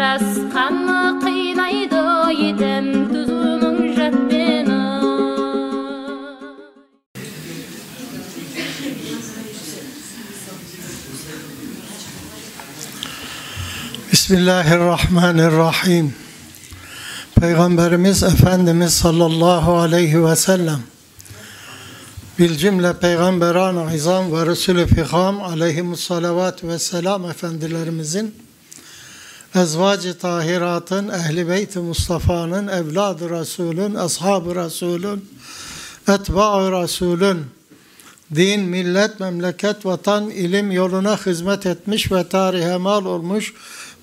Yarasqanni qiynaydi yetim tuzuning jaddini Bismillahirrahmanirrahim. Peygamberimiz Efendimiz sallallahu aleyhi ve sellem bil cümle peygamberan izam ve resulü fiham aleyhimus salavat ve selam efendilerimizin ezvacı tahiratın, ehli beyt Mustafa'nın, evladı Resulün, ashabı Resulün, etba'ı Resulün, din, millet, memleket, vatan, ilim yoluna hizmet etmiş ve tarihe mal olmuş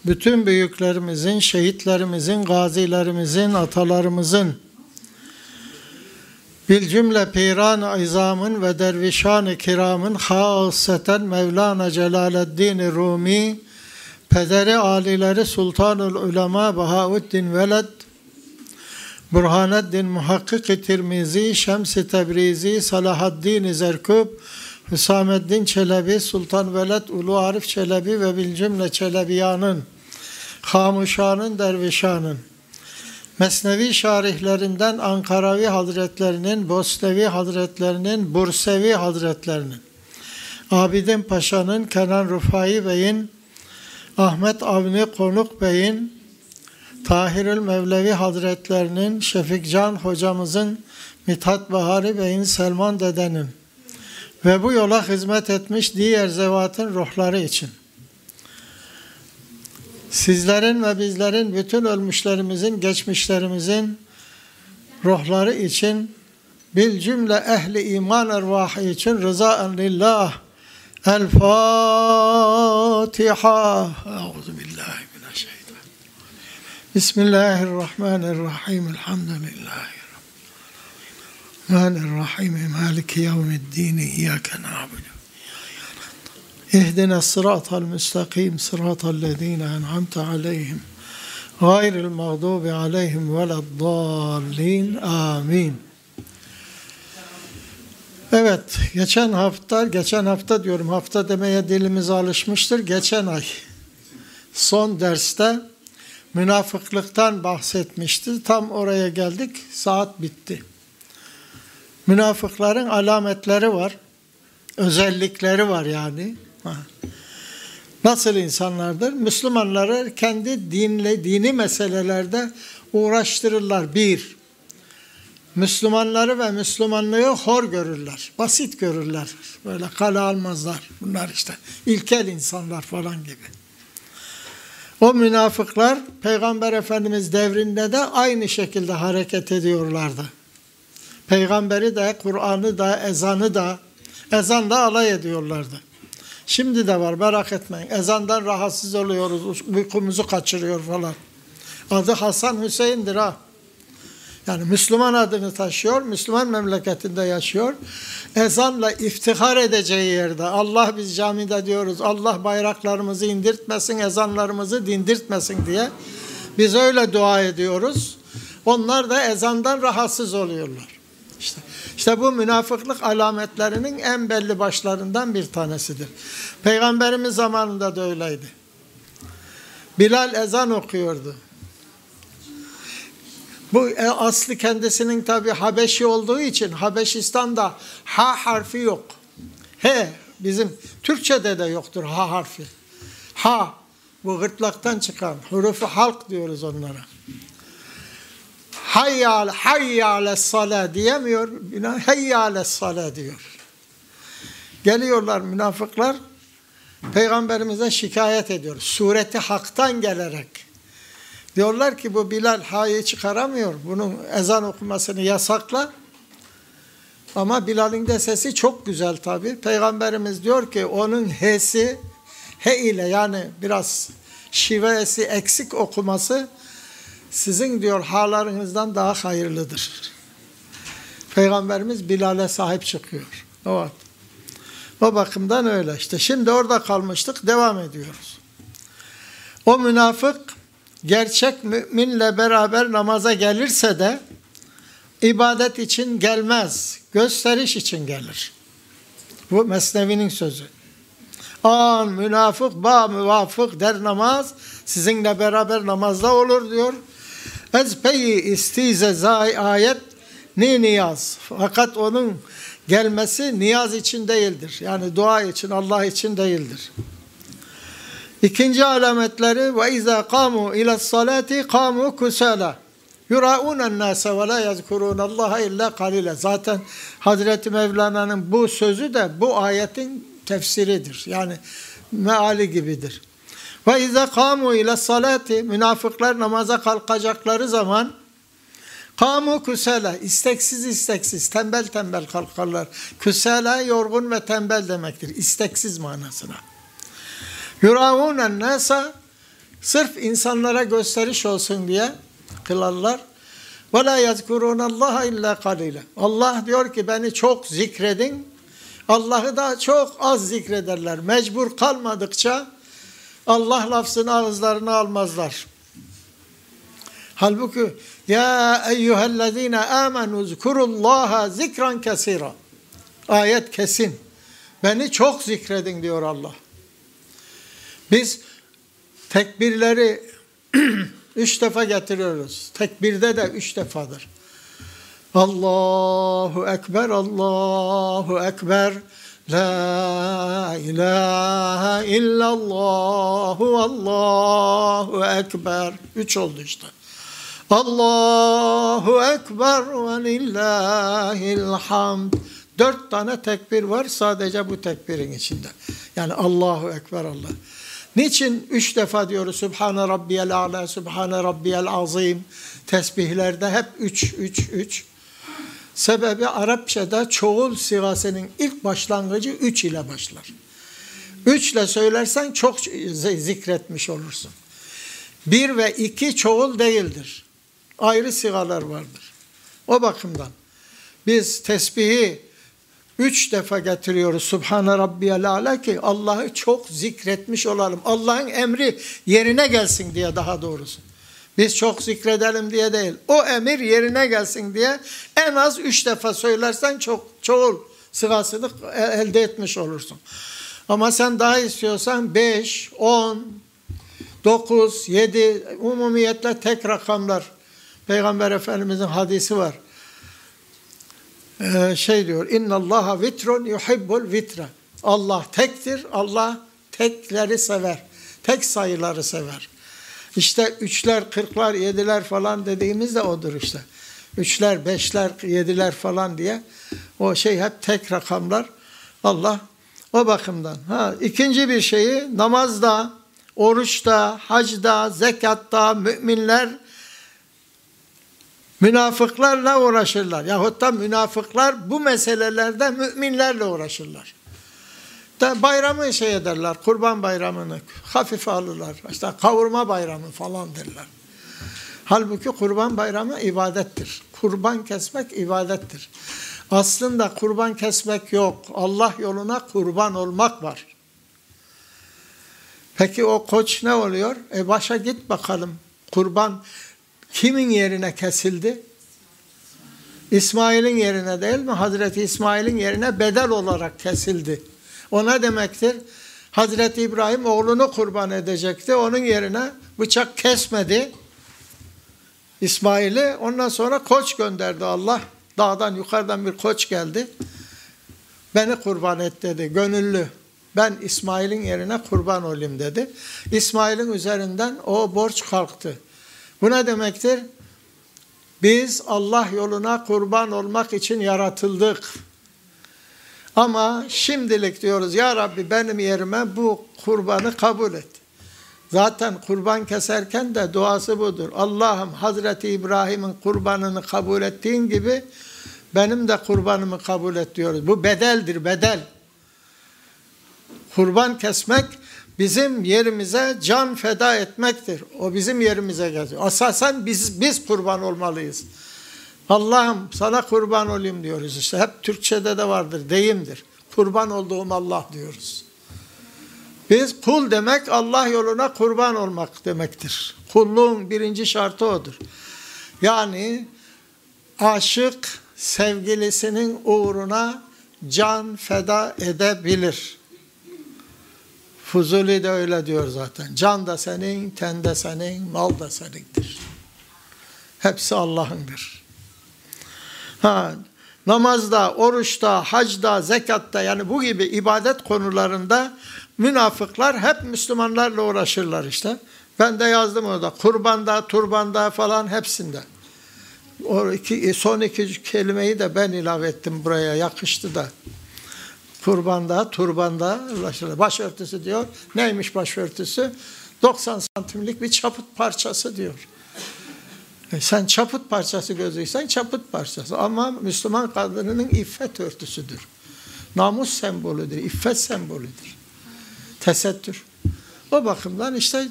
bütün büyüklerimizin, şehitlerimizin, gazilerimizin, atalarımızın, bil cümle piran izamın ve dervişan-ı kiramın haseten Mevlana Celaleddin Rumi, pederi alileri Sultanul Ulema Bahauddin Veled, Burhaneddin Muhakkik-i Tirmizi, Şems-i Tebrizi, Salahaddin Zerkub, Hüsameddin Çelebi, Sultan Veled Ulu Arif Çelebi ve Bilcümle Çelebiyanın, Hamuşanın, Dervişanın, Mesnevi şarihlerinden Ankaravi Hazretlerinin, Bosnevi Hazretlerinin, Bursevi Hazretlerinin, Abidin Paşa'nın, Kenan Rufai Bey'in, Ahmet Avni Konuk Bey'in, Tahirül Mevlevi Hazretlerinin, Şefikcan hocamızın, Mithat Bahari Bey'in, Selman dedenin ve bu yola hizmet etmiş diğer zevatın ruhları için. Sizlerin ve bizlerin bütün ölmüşlerimizin, geçmişlerimizin ruhları için bil cümle ehli iman ervahı için rızaen lillah الفاتحة. أعوذ بالله من الشيطان. بسم الله الرحمن الرحيم. الحمد لله الرحمن الرحيم. مالك يوم الدين. إياك نعبد. اهدنا الصراط المستقيم. صراط الذين أنعمت عليهم غير المغضوب عليهم ولا الضالين. آمين. Evet, geçen hafta, geçen hafta diyorum, hafta demeye dilimiz alışmıştır. Geçen ay son derste münafıklıktan bahsetmişti. Tam oraya geldik, saat bitti. Münafıkların alametleri var, özellikleri var yani. Nasıl insanlardır? Müslümanları kendi dinle, dini meselelerde uğraştırırlar. Bir, Müslümanları ve Müslümanlığı hor görürler. Basit görürler. Böyle kale almazlar. Bunlar işte ilkel insanlar falan gibi. O münafıklar Peygamber Efendimiz devrinde de aynı şekilde hareket ediyorlardı. Peygamberi de, Kur'an'ı da, ezanı da, ezanla alay ediyorlardı. Şimdi de var merak etmeyin. Ezandan rahatsız oluyoruz, uykumuzu kaçırıyor falan. Adı Hasan Hüseyin'dir ha. Yani Müslüman adını taşıyor, Müslüman memleketinde yaşıyor. Ezanla iftihar edeceği yerde Allah biz camide diyoruz Allah bayraklarımızı indirtmesin, ezanlarımızı dindirtmesin diye. Biz öyle dua ediyoruz. Onlar da ezandan rahatsız oluyorlar. İşte, işte bu münafıklık alametlerinin en belli başlarından bir tanesidir. Peygamberimiz zamanında da öyleydi. Bilal ezan okuyordu. Bu e, aslı kendisinin tabi Habeşi olduğu için Habeşistan'da ha harfi yok. He bizim Türkçe'de de yoktur ha harfi. Ha bu gırtlaktan çıkan hurufu halk diyoruz onlara. Hayyal hayyale sala diyemiyor. Hayyale sala diyor. Geliyorlar münafıklar Peygamberimize şikayet ediyor. Sureti haktan gelerek. Diyorlar ki bu Bilal ha'yı çıkaramıyor. Bunun ezan okumasını yasakla. Ama Bilal'in de sesi çok güzel tabi. Peygamberimiz diyor ki onun h'si he ile yani biraz şivesi eksik okuması sizin diyor halarınızdan daha hayırlıdır. Peygamberimiz Bilal'e sahip çıkıyor. Evet. O bakımdan öyle işte. Şimdi orada kalmıştık, devam ediyoruz. O münafık gerçek müminle beraber namaza gelirse de ibadet için gelmez, gösteriş için gelir. Bu Mesnevi'nin sözü. An münafık, ba müvafık der namaz. Sizinle beraber namazda olur diyor. Ez peyi istize zay ayet ne niyaz. Fakat onun gelmesi niyaz için değildir. Yani dua için, Allah için değildir. İkinci alametleri ve izâ kâmû ilâ salâti kâmû kusâlâ. Yurâûnen nâse ve lâ yazkurûnallâhe illâ kalîle. Zaten Hazreti Mevlana'nın bu sözü de bu ayetin tefsiridir. Yani meali gibidir. Ve izâ kâmû ilâ salâti. Münafıklar namaza kalkacakları zaman Kamu kusela, isteksiz isteksiz, tembel tembel kalkarlar. Kusela yorgun ve tembel demektir. İsteksiz manasına. Yuravûnen nasa, sırf insanlara gösteriş olsun diye kılarlar. Ve la yazkurunallaha illa kalile. Allah diyor ki beni çok zikredin. Allah'ı da çok az zikrederler. Mecbur kalmadıkça Allah lafzını ağızlarına almazlar. Halbuki ya eyyühellezine amenu zkurullaha zikran kesira. Ayet kesin. Beni çok zikredin diyor Allah. Biz tekbirleri üç defa getiriyoruz. Tekbirde de üç defadır. Allahu Ekber, Allahu Ekber. La ilahe illallahu Allahu Ekber. Üç oldu işte. Allahu Ekber ve lillahil. Dört tane tekbir var sadece bu tekbirin içinde. Yani Allahu Ekber Allah. Niçin üç defa diyoruz Sübhane Rabbiyel A'la, Sübhane Rabbiyel Azim tesbihlerde hep üç, üç, üç. Sebebi Arapçada çoğul sigasının ilk başlangıcı üç ile başlar. Üçle söylersen çok zikretmiş olursun. Bir ve iki çoğul değildir. Ayrı sigalar vardır. O bakımdan biz tesbihi üç defa getiriyoruz Subhane Rabbiyel Ala ki Allah'ı çok zikretmiş olalım. Allah'ın emri yerine gelsin diye daha doğrusu. Biz çok zikredelim diye değil. O emir yerine gelsin diye en az üç defa söylersen çok çoğul sıgasını elde etmiş olursun. Ama sen daha istiyorsan beş, on, dokuz, yedi umumiyetle tek rakamlar. Peygamber Efendimizin hadisi var. Ee, şey diyor. İnna Allaha vitrun yuhibbul vitra. Allah tektir. Allah tekleri sever. Tek sayıları sever. İşte üçler, kırklar, yediler falan dediğimiz de odur işte. Üçler, beşler, yediler falan diye. O şey hep tek rakamlar. Allah o bakımdan. Ha, ikinci bir şeyi namazda, oruçta, hacda, zekatta müminler münafıklarla uğraşırlar. Yahut da münafıklar bu meselelerde müminlerle uğraşırlar. Da bayramı şey ederler, kurban bayramını hafife alırlar. İşte kavurma bayramı falan derler. Halbuki kurban bayramı ibadettir. Kurban kesmek ibadettir. Aslında kurban kesmek yok. Allah yoluna kurban olmak var. Peki o koç ne oluyor? E başa git bakalım. Kurban kimin yerine kesildi? İsmail'in yerine değil mi? Hazreti İsmail'in yerine bedel olarak kesildi. O ne demektir? Hazreti İbrahim oğlunu kurban edecekti. Onun yerine bıçak kesmedi. İsmail'i ondan sonra koç gönderdi Allah. Dağdan yukarıdan bir koç geldi. Beni kurban et dedi. Gönüllü. Ben İsmail'in yerine kurban olayım dedi. İsmail'in üzerinden o borç kalktı. Bu ne demektir? Biz Allah yoluna kurban olmak için yaratıldık. Ama şimdilik diyoruz ya Rabbi benim yerime bu kurbanı kabul et. Zaten kurban keserken de duası budur. Allah'ım Hazreti İbrahim'in kurbanını kabul ettiğin gibi benim de kurbanımı kabul et diyoruz. Bu bedeldir bedel. Kurban kesmek bizim yerimize can feda etmektir. O bizim yerimize geziyor. Asasen biz biz kurban olmalıyız. Allah'ım sana kurban olayım diyoruz işte. Hep Türkçede de vardır, deyimdir. Kurban olduğum Allah diyoruz. Biz kul demek Allah yoluna kurban olmak demektir. Kulluğun birinci şartı odur. Yani aşık sevgilisinin uğruna can feda edebilir. Fuzuli de öyle diyor zaten. Can da senin, ten de senin, mal da senindir. Hepsi Allah'ındır. Ha, namazda, oruçta, hacda, zekatta yani bu gibi ibadet konularında münafıklar hep Müslümanlarla uğraşırlar işte. Ben de yazdım orada. Kurbanda, turbanda falan hepsinde. O iki, son iki kelimeyi de ben ilave ettim buraya. Yakıştı da. Turbanda ulaşırlar. Başörtüsü diyor. Neymiş başörtüsü? 90 santimlik bir çaput parçası diyor. E sen çaput parçası gözüysen çaput parçası. Ama Müslüman kadınının iffet örtüsüdür. Namus sembolüdür, iffet sembolüdür. Tesettür. O bakımdan işte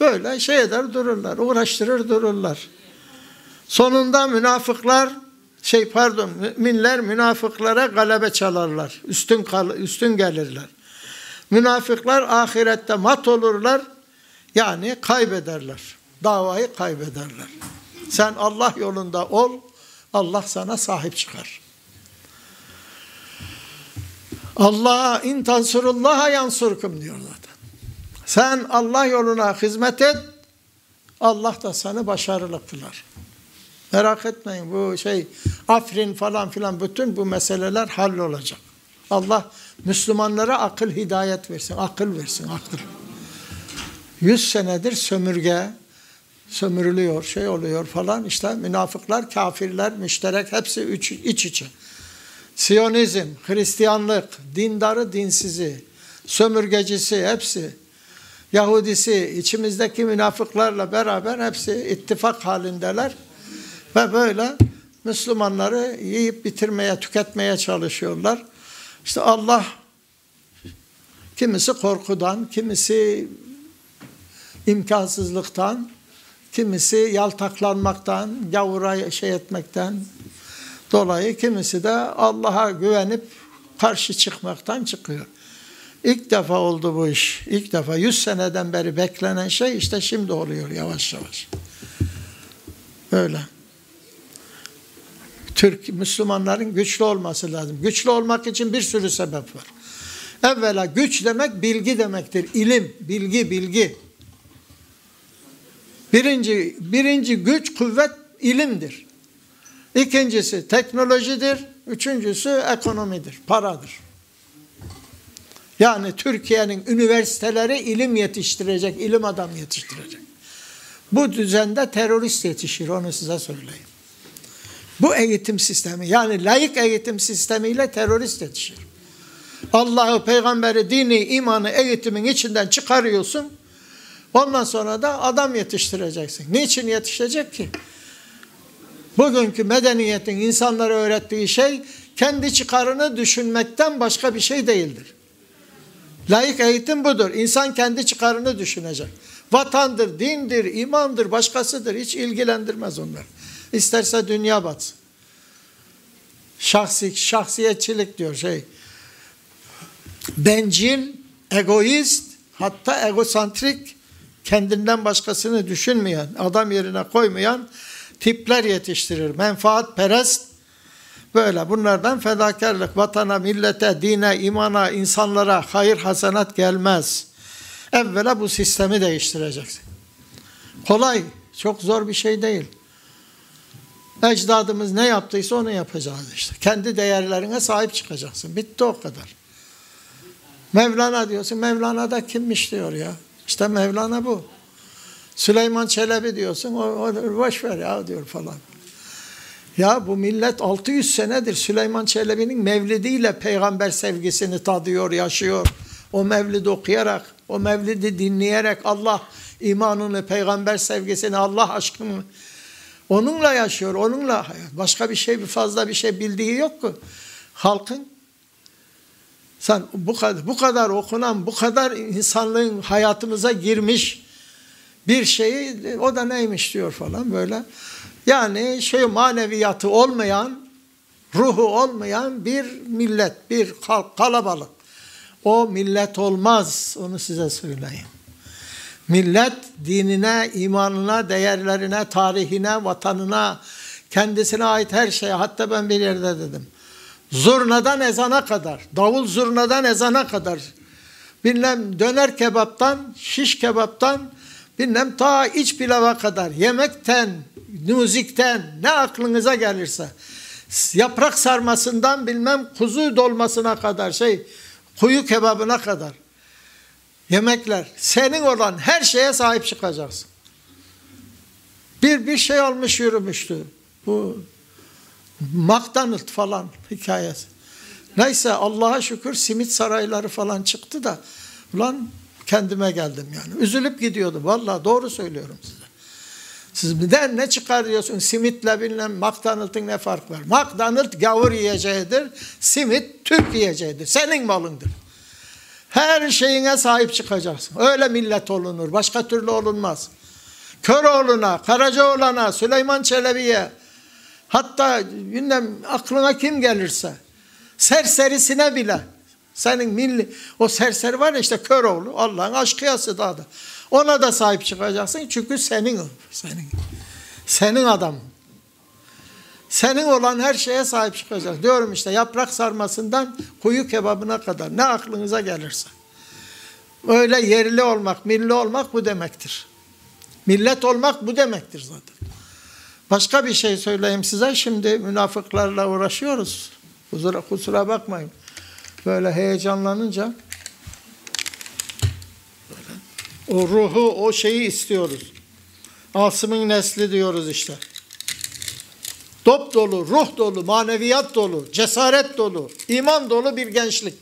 böyle şey eder dururlar, uğraştırır dururlar. Sonunda münafıklar şey pardon müminler münafıklara galebe çalarlar. Üstün kal, üstün gelirler. Münafıklar ahirette mat olurlar. Yani kaybederler. Davayı kaybederler. Sen Allah yolunda ol. Allah sana sahip çıkar. Allah'a in tansurullaha yansurkum diyor zaten. Sen Allah yoluna hizmet et. Allah da seni başarılı kılar. Merak etmeyin bu şey Afrin falan filan bütün bu meseleler hallolacak. Allah Müslümanlara akıl hidayet versin, akıl versin, akıl. Yüz senedir sömürge, sömürülüyor, şey oluyor falan işte münafıklar, kafirler, müşterek hepsi üç, iç içe. Siyonizm, Hristiyanlık, dindarı, dinsizi, sömürgecisi hepsi, Yahudisi, içimizdeki münafıklarla beraber hepsi ittifak halindeler. Ve böyle Müslümanları yiyip bitirmeye, tüketmeye çalışıyorlar. İşte Allah kimisi korkudan, kimisi imkansızlıktan, kimisi yaltaklanmaktan, gavura şey etmekten dolayı kimisi de Allah'a güvenip karşı çıkmaktan çıkıyor. İlk defa oldu bu iş. İlk defa 100 seneden beri beklenen şey işte şimdi oluyor yavaş yavaş. Böyle. Türk Müslümanların güçlü olması lazım. Güçlü olmak için bir sürü sebep var. Evvela güç demek bilgi demektir. İlim, bilgi, bilgi. Birinci, birinci güç, kuvvet ilimdir. İkincisi teknolojidir. Üçüncüsü ekonomidir, paradır. Yani Türkiye'nin üniversiteleri ilim yetiştirecek, ilim adam yetiştirecek. Bu düzende terörist yetişir, onu size söyleyeyim. Bu eğitim sistemi, yani layık eğitim sistemiyle terörist yetişir. Allah'ı, peygamberi, dini, imanı eğitimin içinden çıkarıyorsun. Ondan sonra da adam yetiştireceksin. Niçin yetişecek ki? Bugünkü medeniyetin insanlara öğrettiği şey kendi çıkarını düşünmekten başka bir şey değildir. Layık eğitim budur. İnsan kendi çıkarını düşünecek. Vatandır, dindir, imandır, başkasıdır. Hiç ilgilendirmez onlar. İsterse dünya batsın. Şahsi, şahsiyetçilik diyor şey. Bencil, egoist, hatta egosantrik, kendinden başkasını düşünmeyen, adam yerine koymayan tipler yetiştirir. Menfaat perest, böyle bunlardan fedakarlık, vatana, millete, dine, imana, insanlara hayır hasenat gelmez. Evvela bu sistemi değiştireceksin. Kolay, çok zor bir şey değil. Ecdadımız ne yaptıysa onu yapacağız işte. Kendi değerlerine sahip çıkacaksın. Bitti o kadar. Mevlana diyorsun. Mevlana da kimmiş diyor ya. İşte Mevlana bu. Süleyman Çelebi diyorsun. O, o boş ver ya diyor falan. Ya bu millet 600 senedir Süleyman Çelebi'nin mevlidiyle peygamber sevgisini tadıyor, yaşıyor. O mevlidi okuyarak, o mevlidi dinleyerek Allah imanını, peygamber sevgisini, Allah aşkını Onunla yaşıyor, onunla hayat. Başka bir şey, bir fazla bir şey bildiği yok ki. Halkın sen bu kadar, bu kadar okunan, bu kadar insanlığın hayatımıza girmiş bir şeyi o da neymiş diyor falan böyle. Yani şey maneviyatı olmayan, ruhu olmayan bir millet, bir kalabalık. O millet olmaz, onu size söyleyeyim. Millet dinine, imanına, değerlerine, tarihine, vatanına, kendisine ait her şeye hatta ben bir yerde dedim. Zurnadan ezana kadar, davul zurnadan ezana kadar. Bilmem döner kebaptan, şiş kebaptan, bilmem ta iç pilava kadar, yemekten, müzikten, ne aklınıza gelirse, yaprak sarmasından bilmem kuzu dolmasına kadar, şey, kuyu kebabına kadar, yemekler, senin olan her şeye sahip çıkacaksın. Bir bir şey almış yürümüştü. Bu McDonald falan hikayesi. Neyse Allah'a şükür simit sarayları falan çıktı da ulan kendime geldim yani. Üzülüp gidiyordum. Vallahi doğru söylüyorum size. Siz neden ne çıkarıyorsun? Simitle bilmem McDonald'ın ne fark var? McDonald gavur yiyeceğidir. Simit Türk yiyeceğidir. Senin malındır. Her şeyine sahip çıkacaksın. Öyle millet olunur. Başka türlü olunmaz. Köroğlu'na, Karacaoğlan'a, Süleyman Çelebi'ye hatta bilmem aklına kim gelirse serserisine bile senin milli o serseri var ya işte Köroğlu Allah'ın aşkıyası daha da. Ona da sahip çıkacaksın çünkü senin. Senin. Senin adam. Senin olan her şeye sahip çıkacaksın. Diyorum işte yaprak sarmasından kuyu kebabına kadar ne aklınıza gelirse. Öyle yerli olmak, milli olmak bu demektir. Millet olmak bu demektir zaten. Başka bir şey söyleyeyim size. Şimdi münafıklarla uğraşıyoruz. Kusura, kusura bakmayın. Böyle heyecanlanınca o ruhu, o şeyi istiyoruz. Asım'ın nesli diyoruz işte. Dop dolu, ruh dolu, maneviyat dolu, cesaret dolu, iman dolu bir gençlik.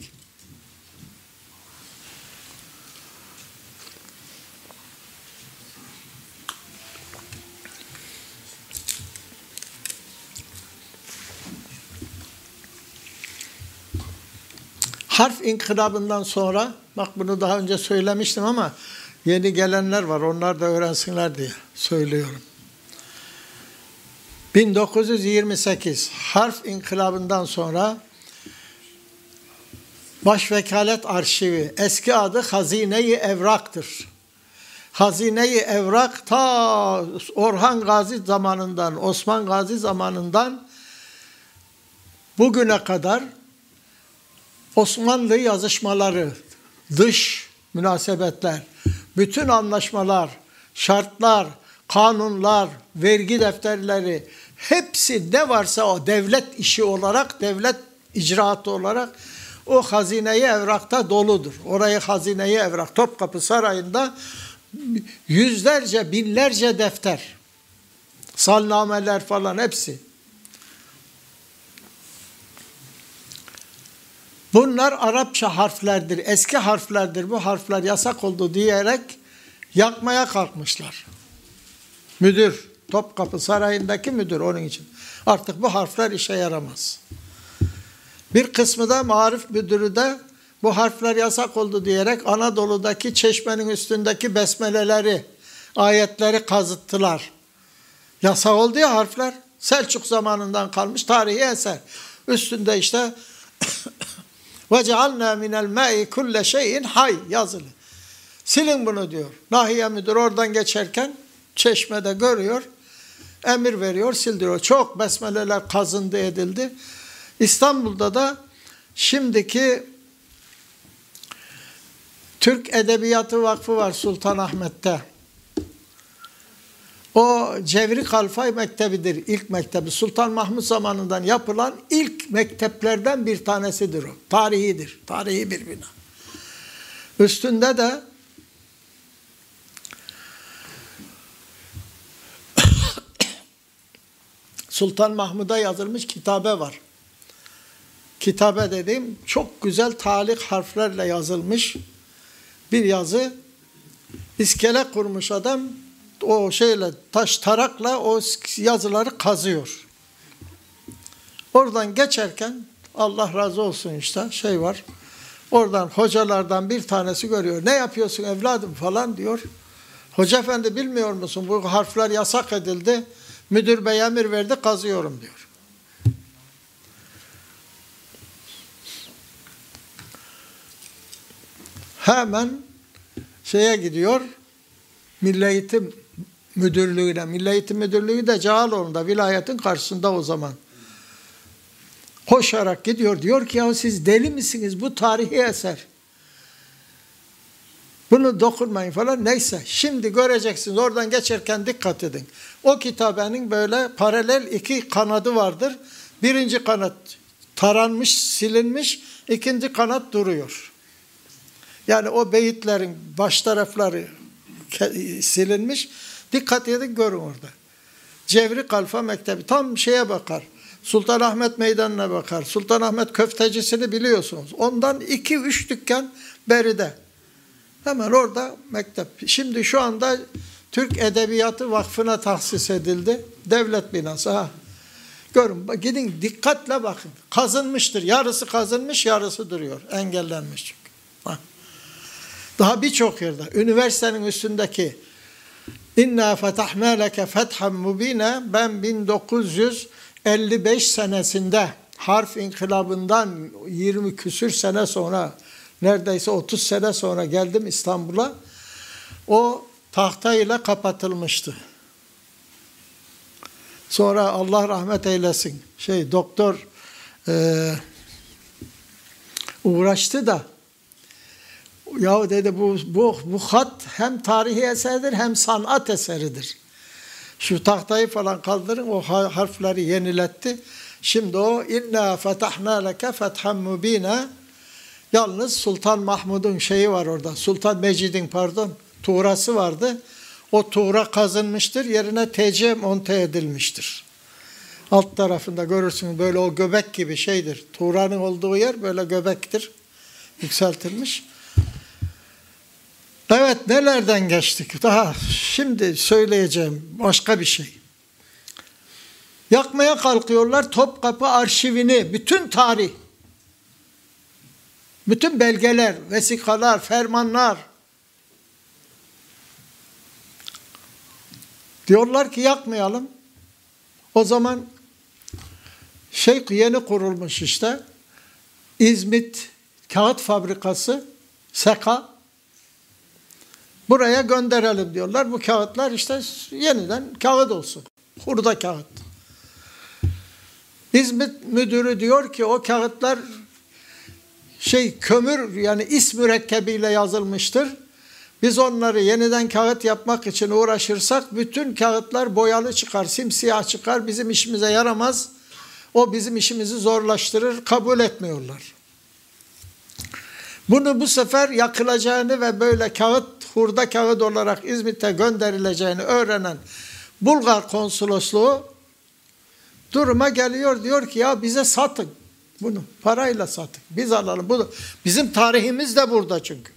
harf inkılabından sonra, bak bunu daha önce söylemiştim ama yeni gelenler var, onlar da öğrensinler diye söylüyorum. 1928 harf inkılabından sonra Başvekalet Arşivi, eski adı Hazine-i Evrak'tır. Hazine-i Evrak ta Orhan Gazi zamanından, Osman Gazi zamanından bugüne kadar Osmanlı yazışmaları, dış münasebetler, bütün anlaşmalar, şartlar, kanunlar, vergi defterleri hepsi ne varsa o devlet işi olarak, devlet icraatı olarak o hazineyi evrakta doludur. Orayı hazineyi evrak Topkapı Sarayı'nda yüzlerce, binlerce defter, salnameler falan hepsi. Bunlar Arapça harflerdir, eski harflerdir. Bu harfler yasak oldu diyerek yakmaya kalkmışlar. Müdür, Topkapı Sarayı'ndaki müdür onun için. Artık bu harfler işe yaramaz. Bir kısmı da marif müdürü de bu harfler yasak oldu diyerek Anadolu'daki çeşmenin üstündeki besmeleleri, ayetleri kazıttılar. Yasak oldu ya harfler. Selçuk zamanından kalmış tarihi eser. Üstünde işte cealna minel ma'i kulle şeyin hay yazılı. Silin bunu diyor. Nahiye müdür oradan geçerken çeşmede görüyor. Emir veriyor, sildiriyor. Çok besmeleler kazındı edildi. İstanbul'da da şimdiki Türk Edebiyatı Vakfı var Sultanahmet'te. O Cevri Kalfay Mektebidir ilk mektebi. Sultan Mahmut zamanından yapılan ilk mekteplerden bir tanesidir o. Tarihidir. Tarihi bir bina. Üstünde de Sultan Mahmud'a yazılmış kitabe var. Kitabe dediğim çok güzel talik harflerle yazılmış bir yazı. İskele kurmuş adam o şeyle taş tarakla o yazıları kazıyor. Oradan geçerken Allah razı olsun işte şey var. Oradan hocalardan bir tanesi görüyor. Ne yapıyorsun evladım falan diyor. Hoca efendi bilmiyor musun bu harfler yasak edildi. Müdür bey emir verdi kazıyorum diyor. Hemen şeye gidiyor. Milli Eğitim Müdürlüğü'ne. Milli Eğitim Müdürlüğü de Cağaloğlu'nda vilayetin karşısında o zaman. Koşarak gidiyor. Diyor ki ya siz deli misiniz? Bu tarihi eser. Bunu dokunmayın falan. Neyse şimdi göreceksiniz oradan geçerken dikkat edin. O kitabenin böyle paralel iki kanadı vardır. Birinci kanat taranmış, silinmiş. ikinci kanat duruyor. Yani o beyitlerin baş tarafları silinmiş. Dikkat edin görün orada. Cevri Kalfa Mektebi tam şeye bakar. Sultanahmet Meydanı'na bakar. Sultanahmet köftecisini biliyorsunuz. Ondan iki üç dükkan beride. Hemen orada mektep. Şimdi şu anda Türk Edebiyatı Vakfı'na tahsis edildi. Devlet binası ha. Görün gidin dikkatle bakın. Kazınmıştır. Yarısı kazınmış yarısı duruyor. Engellenmiş çünkü. Ha. Daha birçok yerde. Üniversitenin üstündeki İnna fetahna leke fethan mubine ben 1955 senesinde harf inkılabından 20 küsür sene sonra neredeyse 30 sene sonra geldim İstanbul'a. O tahta ile kapatılmıştı. Sonra Allah rahmet eylesin. Şey doktor e, uğraştı da ya dedi bu, bu, bu hat hem tarihi eserdir hem sanat eseridir. Şu tahtayı falan kaldırın o harfleri yeniletti. Şimdi o inna fetahna leke fethan mubina yalnız Sultan Mahmud'un şeyi var orada. Sultan Mecid'in pardon tuğrası vardı. O tuğra kazınmıştır. Yerine TC monte edilmiştir. Alt tarafında görürsünüz böyle o göbek gibi şeydir. Tuğranın olduğu yer böyle göbektir. Yükseltilmiş. Evet nelerden geçtik? Daha şimdi söyleyeceğim başka bir şey. Yakmaya kalkıyorlar Topkapı arşivini, bütün tarih, bütün belgeler, vesikalar, fermanlar. Diyorlar ki yakmayalım. O zaman şey yeni kurulmuş işte. İzmit Kağıt Fabrikası, SEKA, Buraya gönderelim diyorlar. Bu kağıtlar işte yeniden kağıt olsun. Hurda kağıt. İzmit müdürü diyor ki o kağıtlar şey kömür yani is mürekkebiyle yazılmıştır. Biz onları yeniden kağıt yapmak için uğraşırsak bütün kağıtlar boyalı çıkar, simsiyah çıkar, bizim işimize yaramaz. O bizim işimizi zorlaştırır, kabul etmiyorlar. Bunu bu sefer yakılacağını ve böyle kağıt, hurda kağıt olarak İzmit'e gönderileceğini öğrenen Bulgar konsolosluğu duruma geliyor. Diyor ki ya bize satın bunu. Parayla satın. Biz alalım. Bunu. Bizim tarihimiz de burada çünkü.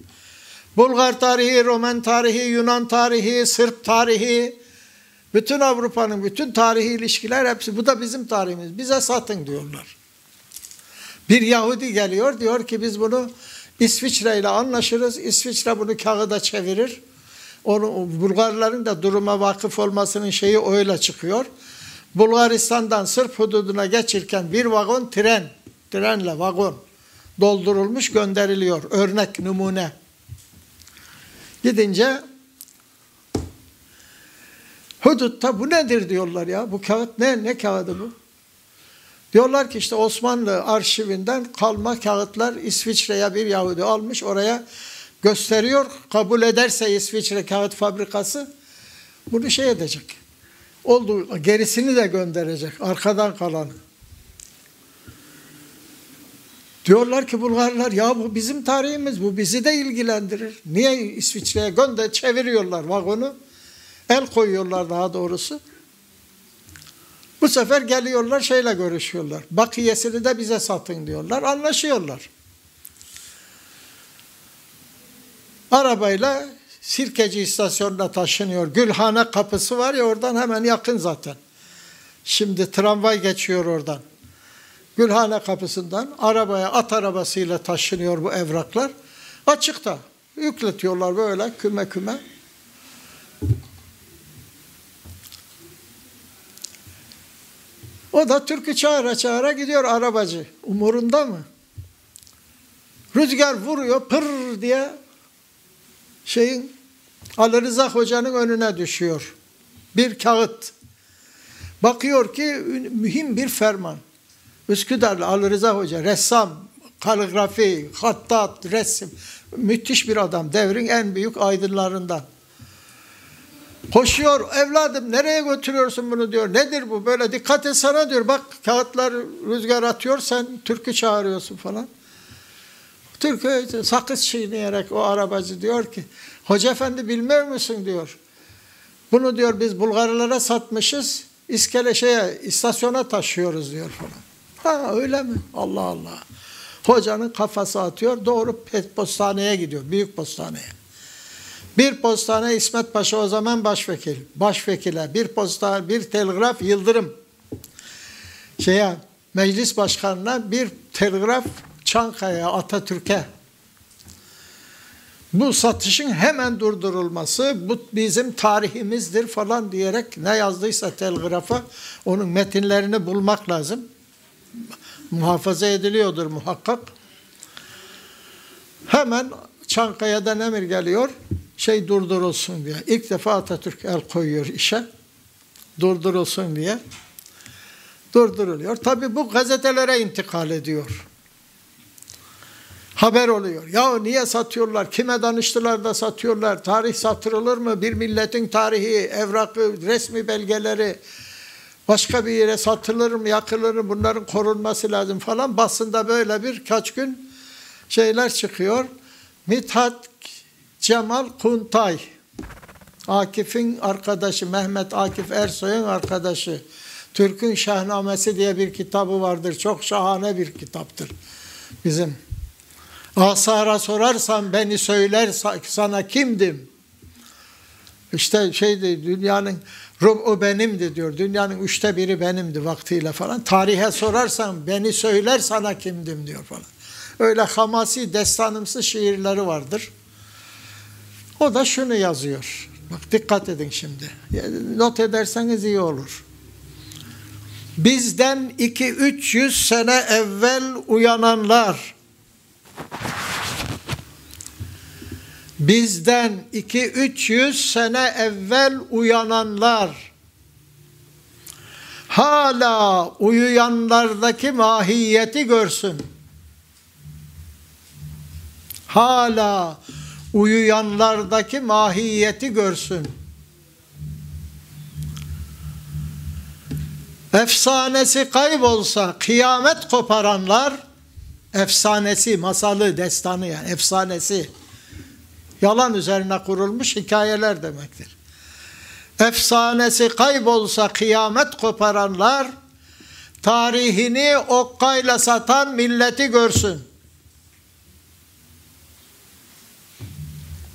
Bulgar tarihi, Roman tarihi, Yunan tarihi, Sırp tarihi, bütün Avrupa'nın bütün tarihi ilişkiler hepsi bu da bizim tarihimiz. Bize satın diyorlar. Bir Yahudi geliyor diyor ki biz bunu İsviçre ile anlaşırız. İsviçre bunu kağıda çevirir. Onu, Bulgarların da duruma vakıf olmasının şeyi öyle çıkıyor. Bulgaristan'dan Sırp hududuna geçirken bir vagon tren, trenle vagon doldurulmuş gönderiliyor. Örnek, numune. Gidince hudutta bu nedir diyorlar ya. Bu kağıt ne? Ne kağıdı bu? Diyorlar ki işte Osmanlı arşivinden kalma kağıtlar İsviçre'ye bir Yahudi almış oraya gösteriyor. Kabul ederse İsviçre kağıt fabrikası bunu şey edecek. Oldu, gerisini de gönderecek arkadan kalanı. Diyorlar ki Bulgarlar ya bu bizim tarihimiz bu bizi de ilgilendirir. Niye İsviçre'ye gönder çeviriyorlar vagonu. El koyuyorlar daha doğrusu. Bu sefer geliyorlar şeyle görüşüyorlar. Bakiyesini de bize satın diyorlar. Anlaşıyorlar. Arabayla Sirkeci istasyonuna taşınıyor. Gülhane kapısı var ya oradan hemen yakın zaten. Şimdi tramvay geçiyor oradan. Gülhane kapısından arabaya at arabasıyla taşınıyor bu evraklar. Açıkta yükletiyorlar böyle küme küme. O da türkü çağıra çağıra gidiyor arabacı. Umurunda mı? Rüzgar vuruyor pır diye şeyin Ali Rıza Hoca'nın önüne düşüyor. Bir kağıt. Bakıyor ki mühim bir ferman. Üsküdarlı Ali Rıza Hoca ressam kaligrafi, hattat, resim. Müthiş bir adam. Devrin en büyük aydınlarından. Koşuyor evladım nereye götürüyorsun bunu diyor. Nedir bu böyle dikkat et sana diyor. Bak kağıtlar rüzgar atıyor sen türkü çağırıyorsun falan. Türkü sakız çiğneyerek o arabacı diyor ki hoca efendi bilmiyor musun diyor. Bunu diyor biz Bulgarlara satmışız. İskele şeye istasyona taşıyoruz diyor falan. Ha öyle mi? Allah Allah. Hocanın kafası atıyor doğru postaneye gidiyor. Büyük postaneye. Bir postane İsmet Paşa o zaman başvekil. Başvekile bir posta bir telgraf Yıldırım. Şeye meclis başkanına bir telgraf Çankaya Atatürk'e. Bu satışın hemen durdurulması, bu bizim tarihimizdir falan diyerek ne yazdıysa telgrafa onun metinlerini bulmak lazım. Muhafaza ediliyordur muhakkak. Hemen Çankaya'dan emir geliyor şey durdurulsun diye. İlk defa Atatürk el koyuyor işe. Durdurulsun diye. Durduruluyor. Tabi bu gazetelere intikal ediyor. Haber oluyor. Ya niye satıyorlar? Kime danıştılar da satıyorlar? Tarih satırılır mı? Bir milletin tarihi, evrakı, resmi belgeleri başka bir yere satılır mı, yakılır mı? Bunların korunması lazım falan. Basında böyle bir kaç gün şeyler çıkıyor. Mithat Cemal Kuntay, Akif'in arkadaşı, Mehmet Akif Ersoy'un arkadaşı. Türk'ün Şahnamesi diye bir kitabı vardır. Çok şahane bir kitaptır bizim. Asara sorarsan beni söyler sana kimdim? İşte şeydi dünyanın o benimdi diyor. Dünyanın üçte biri benimdi vaktiyle falan. Tarihe sorarsan beni söyler sana kimdim diyor falan. Öyle hamasi destanımsı şiirleri vardır. O da şunu yazıyor. Bak dikkat edin şimdi. Not ederseniz iyi olur. Bizden 2-300 sene evvel uyananlar bizden 2-300 sene evvel uyananlar hala uyuyanlardaki mahiyeti görsün. Hala uyuyanlardaki mahiyeti görsün. Efsanesi kaybolsa kıyamet koparanlar, efsanesi, masalı, destanı yani efsanesi, yalan üzerine kurulmuş hikayeler demektir. Efsanesi kaybolsa kıyamet koparanlar, tarihini okkayla satan milleti görsün.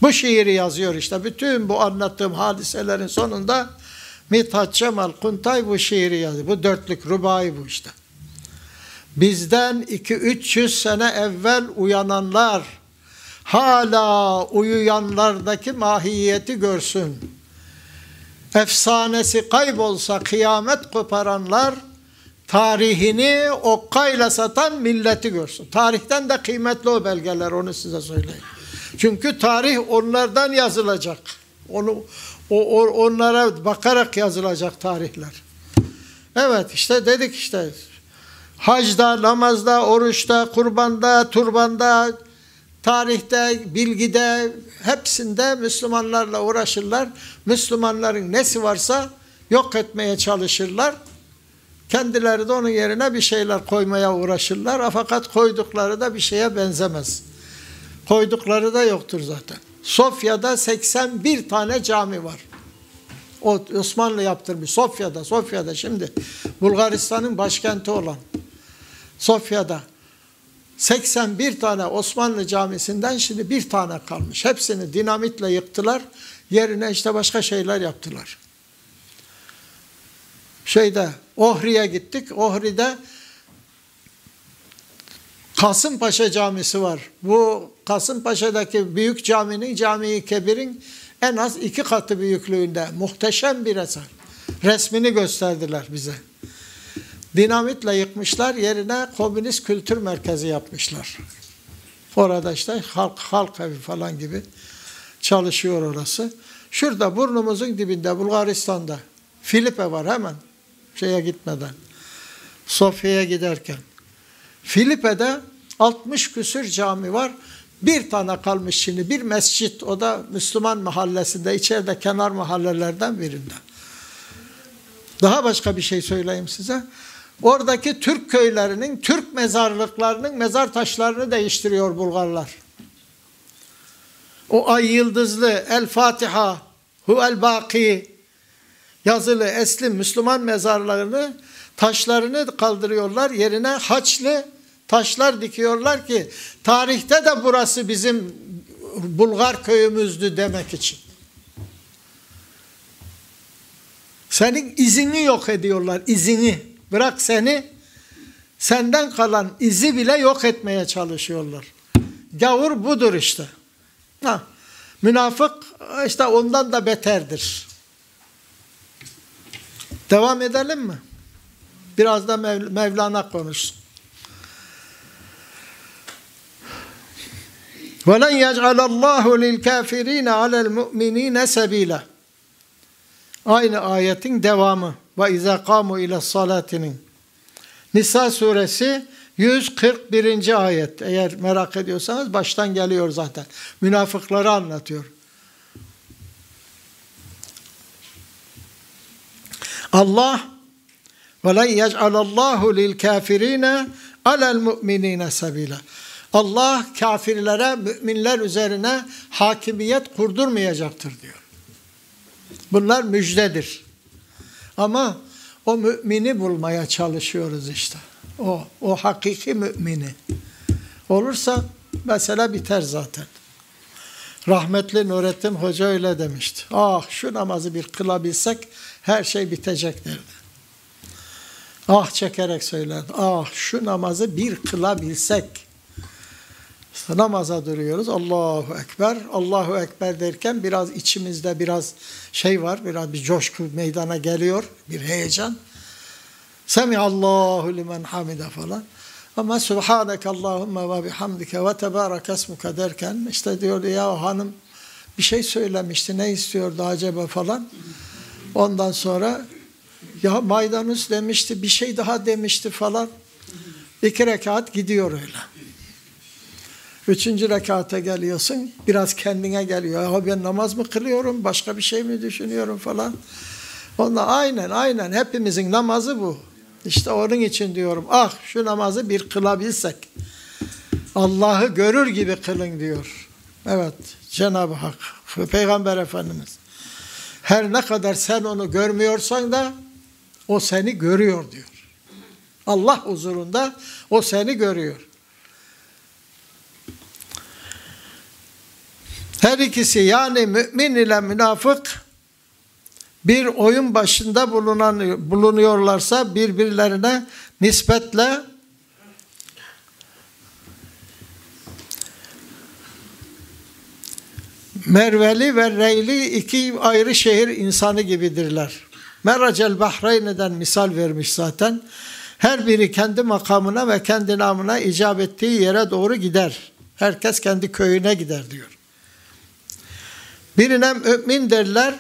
Bu şiiri yazıyor işte. Bütün bu anlattığım hadiselerin sonunda Mithat Cemal Kuntay bu şiiri yazıyor. Bu dörtlük rubai bu işte. Bizden 2-300 sene evvel uyananlar hala uyuyanlardaki mahiyeti görsün. Efsanesi kaybolsa kıyamet koparanlar tarihini okkayla satan milleti görsün. Tarihten de kıymetli o belgeler onu size söyleyeyim. Çünkü tarih onlardan yazılacak. Onu o, o onlara bakarak yazılacak tarihler. Evet işte dedik işte hacda, namazda, oruçta, kurbanda, turbanda, tarihte, bilgide hepsinde Müslümanlarla uğraşırlar. Müslümanların nesi varsa yok etmeye çalışırlar. Kendileri de onun yerine bir şeyler koymaya uğraşırlar. Fakat koydukları da bir şeye benzemez. Koydukları da yoktur zaten. Sofya'da 81 tane cami var. O Osmanlı yaptırmış. Sofya'da, Sofya'da şimdi Bulgaristan'ın başkenti olan Sofya'da 81 tane Osmanlı camisinden şimdi bir tane kalmış. Hepsini dinamitle yıktılar. Yerine işte başka şeyler yaptılar. Şeyde Ohri'ye gittik. Ohri'de Kasımpaşa Camisi var. Bu Kasımpaşa'daki büyük caminin, Cami-i Kebir'in en az iki katı büyüklüğünde muhteşem bir eser. Resmini gösterdiler bize. Dinamitle yıkmışlar, yerine komünist kültür merkezi yapmışlar. Orada işte halk, halk evi falan gibi çalışıyor orası. Şurada burnumuzun dibinde Bulgaristan'da Filipe var hemen şeye gitmeden. Sofya'ya giderken. Filipe'de 60 küsür cami var. Bir tane kalmış şimdi bir mescit o da Müslüman mahallesinde içeride kenar mahallelerden birinde. Daha başka bir şey söyleyeyim size. Oradaki Türk köylerinin, Türk mezarlıklarının mezar taşlarını değiştiriyor Bulgarlar. O ay yıldızlı El Fatiha, Huvel Baki yazılı eslim Müslüman mezarlarını taşlarını kaldırıyorlar. Yerine haçlı taşlar dikiyorlar ki tarihte de burası bizim Bulgar köyümüzdü demek için. Senin izini yok ediyorlar, izini. Bırak seni, senden kalan izi bile yok etmeye çalışıyorlar. Gavur budur işte. Ha, münafık işte ondan da beterdir. Devam edelim mi? Biraz da Mev Mevlana konuşsun. وَلَنْ يَجْعَلَ اللّٰهُ لِلْكَافِر۪ينَ عَلَى الْمُؤْمِن۪ينَ سَب۪يلًا Aynı ayetin devamı. Ve izâ kâmu ile salatinin. Nisa suresi 141. ayet. Eğer merak ediyorsanız baştan geliyor zaten. Münafıkları anlatıyor. Allah ve len yec'alallahu lil kafirine alel mu'minine sabila. Allah kafirlere, müminler üzerine hakimiyet kurdurmayacaktır diyor. Bunlar müjdedir. Ama o mümini bulmaya çalışıyoruz işte. O, o hakiki mümini. Olursa mesela biter zaten. Rahmetli Nurettin Hoca öyle demişti. Ah şu namazı bir kılabilsek her şey bitecek derdi. Ah çekerek söylerdi. Ah şu namazı bir kılabilsek. Namaza duruyoruz. Allahu Ekber. Allahu Ekber derken biraz içimizde biraz şey var. Biraz bir coşku meydana geliyor. Bir heyecan. Semihallahu limen hamide falan. Ama Subhaneke Allahümme ve bihamdike ve tebarek esmuka derken işte diyordu ya hanım bir şey söylemişti ne istiyordu acaba falan. Ondan sonra ya maydanoz demişti bir şey daha demişti falan. İki rekat gidiyor öyle. Üçüncü rekata geliyorsun biraz kendine geliyor. Ya ben namaz mı kılıyorum başka bir şey mi düşünüyorum falan. Onunla aynen aynen hepimizin namazı bu. İşte onun için diyorum ah şu namazı bir kılabilsek. Allah'ı görür gibi kılın diyor. Evet Cenab-ı Hak, Peygamber Efendimiz. Her ne kadar sen onu görmüyorsan da o seni görüyor diyor. Allah huzurunda o seni görüyor. Her ikisi yani mümin ile münafık bir oyun başında bulunan, bulunuyorlarsa birbirlerine nispetle Merveli ve Reyli iki ayrı şehir insanı gibidirler. Meracel Bahreyn'den misal vermiş zaten. Her biri kendi makamına ve kendi namına icap ettiği yere doğru gider. Herkes kendi köyüne gider diyor. Birine mümin derler,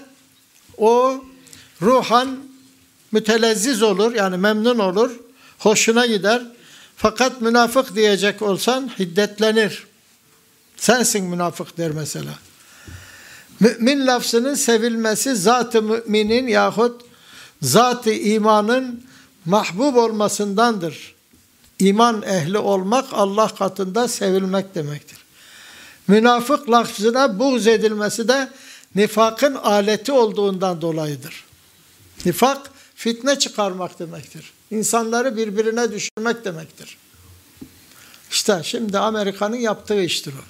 o ruhan mütelezziz olur yani memnun olur, hoşuna gider. Fakat münafık diyecek olsan hiddetlenir. Sensin münafık der mesela. Mümin lafzının sevilmesi zat-ı müminin yahut zat-ı imanın mahbub olmasındandır. İman ehli olmak Allah katında sevilmek demektir. Münafık lafzına buğz edilmesi de nifakın aleti olduğundan dolayıdır. Nifak fitne çıkarmak demektir. İnsanları birbirine düşürmek demektir. İşte şimdi Amerika'nın yaptığı iştir o.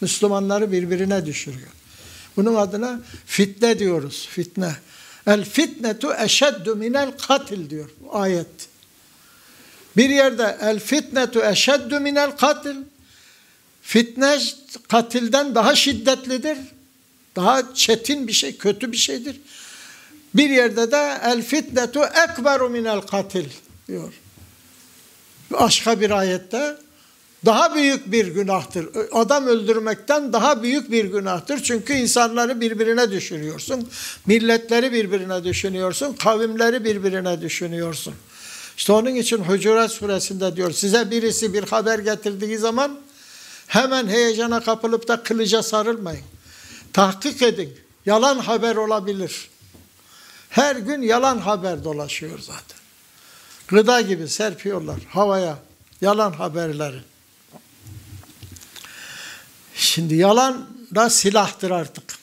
Müslümanları birbirine düşürüyor. Bunun adına fitne diyoruz. Fitne. El fitnetu eşeddu minel katil diyor ayet. Bir yerde el fitnetu eşeddu minel katil. Fitne katilden daha şiddetlidir. Daha çetin bir şey, kötü bir şeydir. Bir yerde de el fitnetu ekberu minel katil diyor. Başka bir ayette daha büyük bir günahtır. Adam öldürmekten daha büyük bir günahtır. Çünkü insanları birbirine düşürüyorsun. Milletleri birbirine düşünüyorsun. Kavimleri birbirine düşünüyorsun. İşte onun için Hucurat suresinde diyor size birisi bir haber getirdiği zaman hemen heyecana kapılıp da kılıca sarılmayın. Tahkik edin. Yalan haber olabilir. Her gün yalan haber dolaşıyor zaten. Gıda gibi serpiyorlar havaya yalan haberleri. Şimdi yalan da silahtır artık.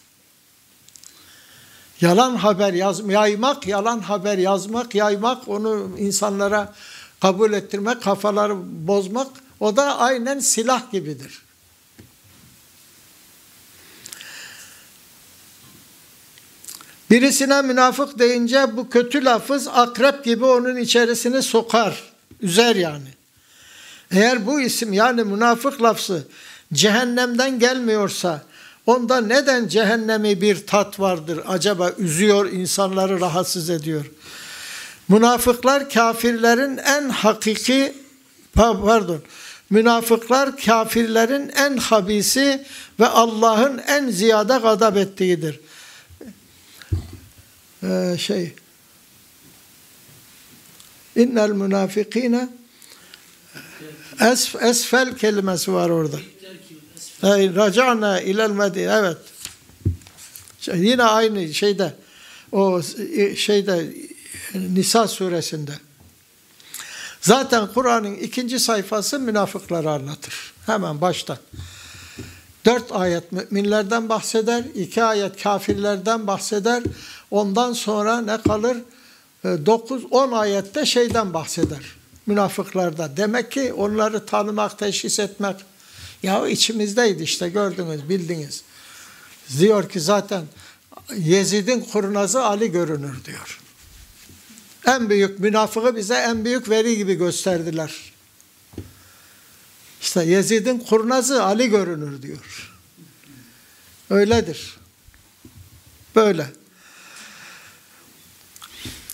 Yalan haber yaz, yaymak, yalan haber yazmak, yaymak, onu insanlara kabul ettirmek, kafaları bozmak, o da aynen silah gibidir. Birisine münafık deyince bu kötü lafız akrep gibi onun içerisine sokar, üzer yani. Eğer bu isim yani münafık lafzı cehennemden gelmiyorsa onda neden cehennemi bir tat vardır acaba üzüyor insanları rahatsız ediyor. Münafıklar kafirlerin en hakiki pardon münafıklar kafirlerin en habisi ve Allah'ın en ziyade gadab ettiğidir. Ee, şey innel münafikine es, esfel kelimesi var orada. Hey, racana ilel medine. Evet. Şey, yine aynı şeyde o şeyde Nisa suresinde. Zaten Kur'an'ın ikinci sayfası münafıkları anlatır. Hemen baştan. Dört ayet müminlerden bahseder, iki ayet kafirlerden bahseder. Ondan sonra ne kalır? E, dokuz, on ayette şeyden bahseder. Münafıklarda. Demek ki onları tanımak, teşhis etmek. Ya içimizdeydi işte gördünüz, bildiniz. Diyor ki zaten Yezid'in kurnazı Ali görünür diyor. En büyük münafığı bize en büyük veri gibi gösterdiler. İşte Yezid'in kurnazı Ali görünür diyor. Öyledir. Böyle.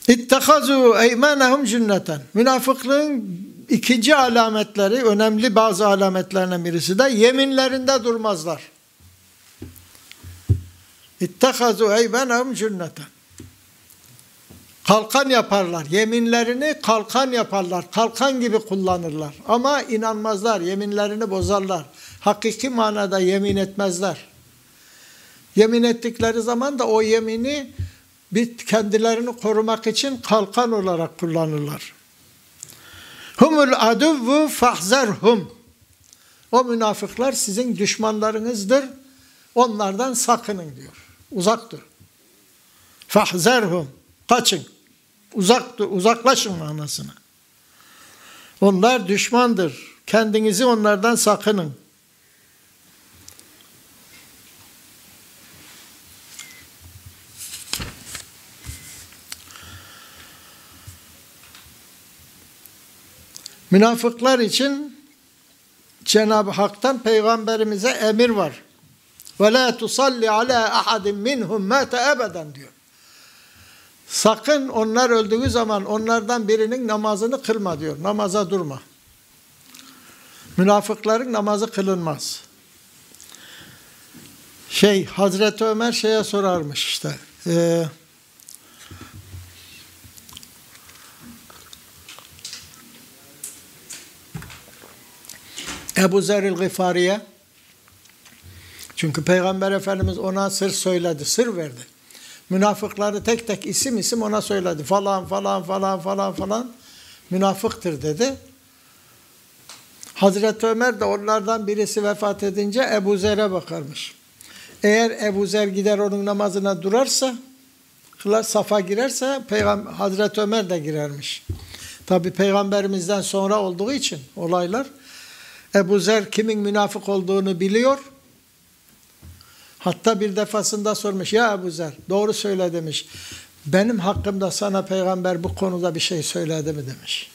İttehazu eymanehum cünneten. Münafıklığın ikinci alametleri, önemli bazı alametlerinden birisi de yeminlerinde durmazlar. İttehazu eymanehum cünneten. Kalkan yaparlar. Yeminlerini kalkan yaparlar. Kalkan gibi kullanırlar. Ama inanmazlar. Yeminlerini bozarlar. Hakiki manada yemin etmezler. Yemin ettikleri zaman da o yemini bir kendilerini korumak için kalkan olarak kullanırlar. Humul aduvvu fahzerhum. O münafıklar sizin düşmanlarınızdır. Onlardan sakının diyor. Uzak dur. Fahzerhum. Kaçın. Uzak dur, uzaklaşın manasına. Onlar düşmandır. Kendinizi onlardan sakının. Münafıklar için Cenab-ı Hak'tan peygamberimize emir var. Ve la tusalli ala ahadin minhum mata ebeden diyor. Sakın onlar öldüğü zaman onlardan birinin namazını kılma diyor. Namaza durma. Münafıkların namazı kılınmaz. Şey Hazreti Ömer şeye sorarmış işte. Eee Ebu Zer'il Gıfari'ye çünkü Peygamber Efendimiz ona sır söyledi, sır verdi. Münafıkları tek tek isim isim ona söyledi. Falan falan falan falan falan münafıktır dedi. Hazreti Ömer de onlardan birisi vefat edince Ebu Zer'e bakarmış. Eğer Ebu Zer gider onun namazına durarsa, kılar safa girerse Peygamber, Hazreti Ömer de girermiş. Tabi peygamberimizden sonra olduğu için olaylar Ebu Zer kimin münafık olduğunu biliyor. Hatta bir defasında sormuş ya Ebu Zer doğru söyle demiş. Benim hakkımda sana peygamber bu konuda bir şey söyledi mi demiş.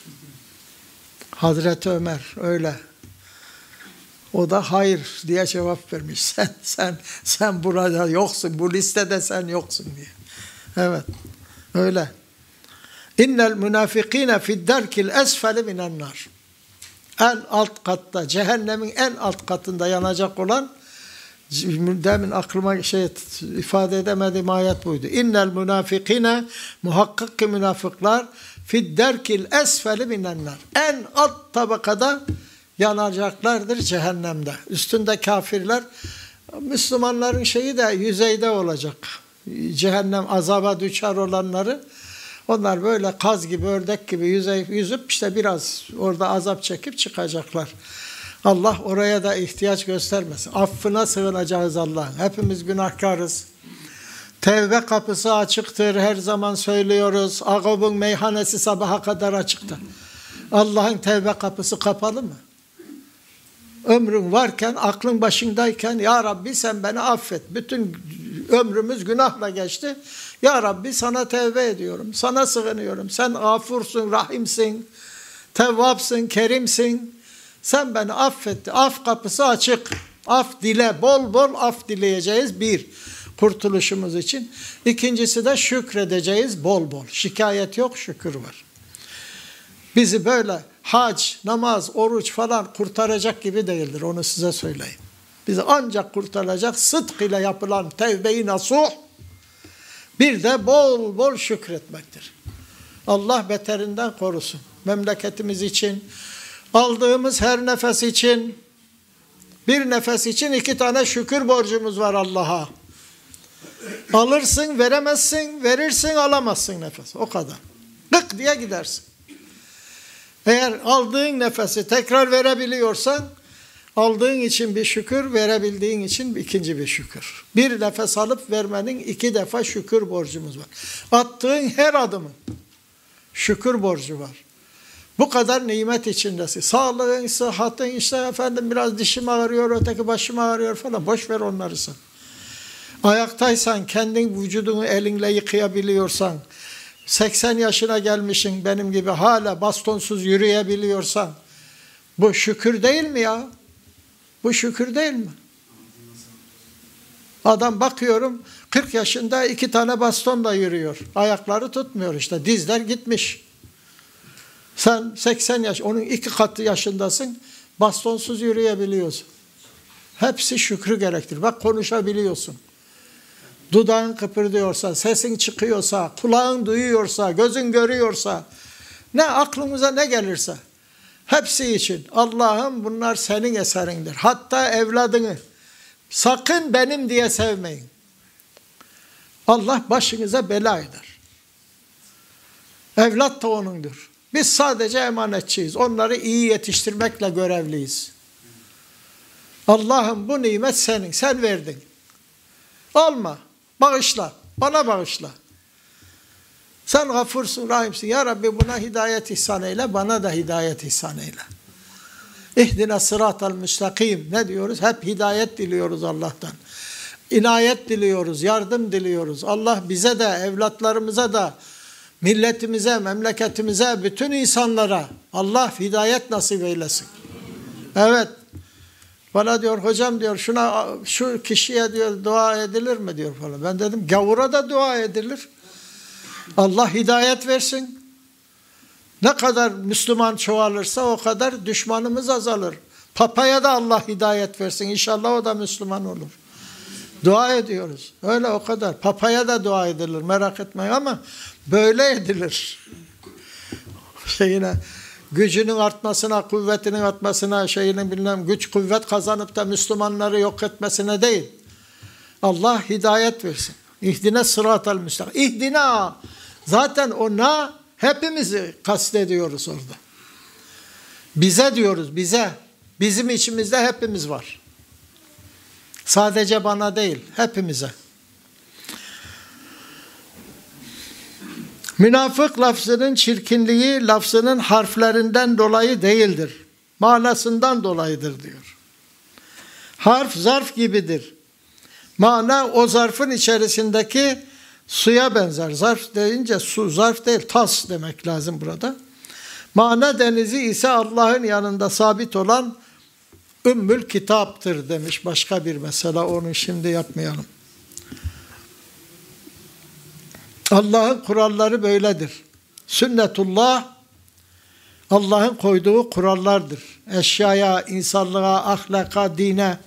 Hazreti Ömer öyle. O da hayır diye cevap vermiş. Sen sen sen burada yoksun. Bu listede sen yoksun diye. Evet. Öyle. İnnel münafikine fid derkil esfeli minen en alt katta, cehennemin en alt katında yanacak olan demin aklıma şey ifade edemediğim ayet buydu. İnnel münafikine muhakkak ki münafıklar fidderkil esfeli minenler. En alt tabakada yanacaklardır cehennemde. Üstünde kafirler Müslümanların şeyi de yüzeyde olacak. Cehennem azaba düşer olanları onlar böyle kaz gibi, ördek gibi yüzey, yüzüp işte biraz orada azap çekip çıkacaklar. Allah oraya da ihtiyaç göstermesin. Affına sığınacağız Allah'ın. Hepimiz günahkarız. Tevbe kapısı açıktır. Her zaman söylüyoruz. Agob'un meyhanesi sabaha kadar açıktır. Allah'ın tevbe kapısı kapalı mı? Ömrün varken, aklın başındayken Ya Rabbi sen beni affet. Bütün ömrümüz günahla geçti. Ya Rabbi sana tevbe ediyorum. Sana sığınıyorum. Sen gafursun, rahimsin. Tevvapsın, kerimsin. Sen beni affetti. Af kapısı açık. Af dile, bol bol af dileyeceğiz. Bir, kurtuluşumuz için. İkincisi de şükredeceğiz bol bol. Şikayet yok, şükür var. Bizi böyle hac, namaz, oruç falan kurtaracak gibi değildir. Onu size söyleyeyim. Bizi ancak kurtaracak sıdk ile yapılan tevbe-i nasuh bir de bol bol şükretmektir. Allah beterinden korusun. Memleketimiz için, aldığımız her nefes için, bir nefes için iki tane şükür borcumuz var Allah'a. Alırsın, veremezsin, verirsin, alamazsın nefes. O kadar. Gık diye gidersin. Eğer aldığın nefesi tekrar verebiliyorsan, aldığın için bir şükür, verebildiğin için ikinci bir şükür. Bir nefes alıp vermenin iki defa şükür borcumuz var. Attığın her adımın şükür borcu var. Bu kadar nimet içindesin. Sağlığın, sıhhatin, işte efendim biraz dişim ağrıyor, öteki başım ağrıyor falan. Boş ver onları sen. Ayaktaysan, kendin vücudunu elinle yıkayabiliyorsan, 80 yaşına gelmişsin benim gibi hala bastonsuz yürüyebiliyorsan, bu şükür değil mi ya? Bu şükür değil mi? Adam bakıyorum 40 yaşında iki tane bastonla yürüyor. Ayakları tutmuyor işte dizler gitmiş. Sen 80 yaş, onun iki katı yaşındasın. Bastonsuz yürüyebiliyorsun. Hepsi şükrü gerektir. Bak konuşabiliyorsun. Dudağın kıpırdıyorsa, sesin çıkıyorsa, kulağın duyuyorsa, gözün görüyorsa, ne aklımıza ne gelirse hepsi için Allah'ım bunlar senin eserindir. Hatta evladını sakın benim diye sevmeyin. Allah başınıza bela eder. Evlat da onundur. Biz sadece emanetçiyiz. Onları iyi yetiştirmekle görevliyiz. Allah'ım bu nimet senin. Sen verdin. Alma. Bağışla. Bana bağışla. Sen gafursun, rahimsin. Ya Rabbi buna hidayet ihsan eyle, bana da hidayet ihsan eyle. İhdina sıratal müstakim. Ne diyoruz? Hep hidayet diliyoruz Allah'tan. İnayet diliyoruz, yardım diliyoruz. Allah bize de, evlatlarımıza da, milletimize, memleketimize, bütün insanlara Allah hidayet nasip eylesin. Evet. Bana diyor hocam diyor şuna şu kişiye diyor dua edilir mi diyor falan. Ben dedim gavura da dua edilir. Allah hidayet versin. Ne kadar Müslüman çoğalırsa o kadar düşmanımız azalır. Papaya da Allah hidayet versin. İnşallah o da Müslüman olur. Dua ediyoruz. Öyle o kadar. Papaya da dua edilir. Merak etmeyin ama böyle edilir. Şeyine gücünün artmasına, kuvvetinin artmasına, şeyinin bilmem güç kuvvet kazanıp da Müslümanları yok etmesine değil. Allah hidayet versin. İhdine sıratel müstakim. İhdina. Zaten o na hepimizi kastediyoruz orada. Bize diyoruz, bize. Bizim içimizde hepimiz var. Sadece bana değil, hepimize. Münafık lafzının çirkinliği lafzının harflerinden dolayı değildir. Manasından dolayıdır diyor. Harf zarf gibidir. Mana o zarfın içerisindeki suya benzer. Zarf deyince su, zarf değil, tas demek lazım burada. Mana denizi ise Allah'ın yanında sabit olan ümmül kitaptır demiş başka bir mesela onu şimdi yapmayalım. Allah'ın kuralları böyledir. Sünnetullah Allah'ın koyduğu kurallardır. Eşyaya, insanlığa, ahlaka, dine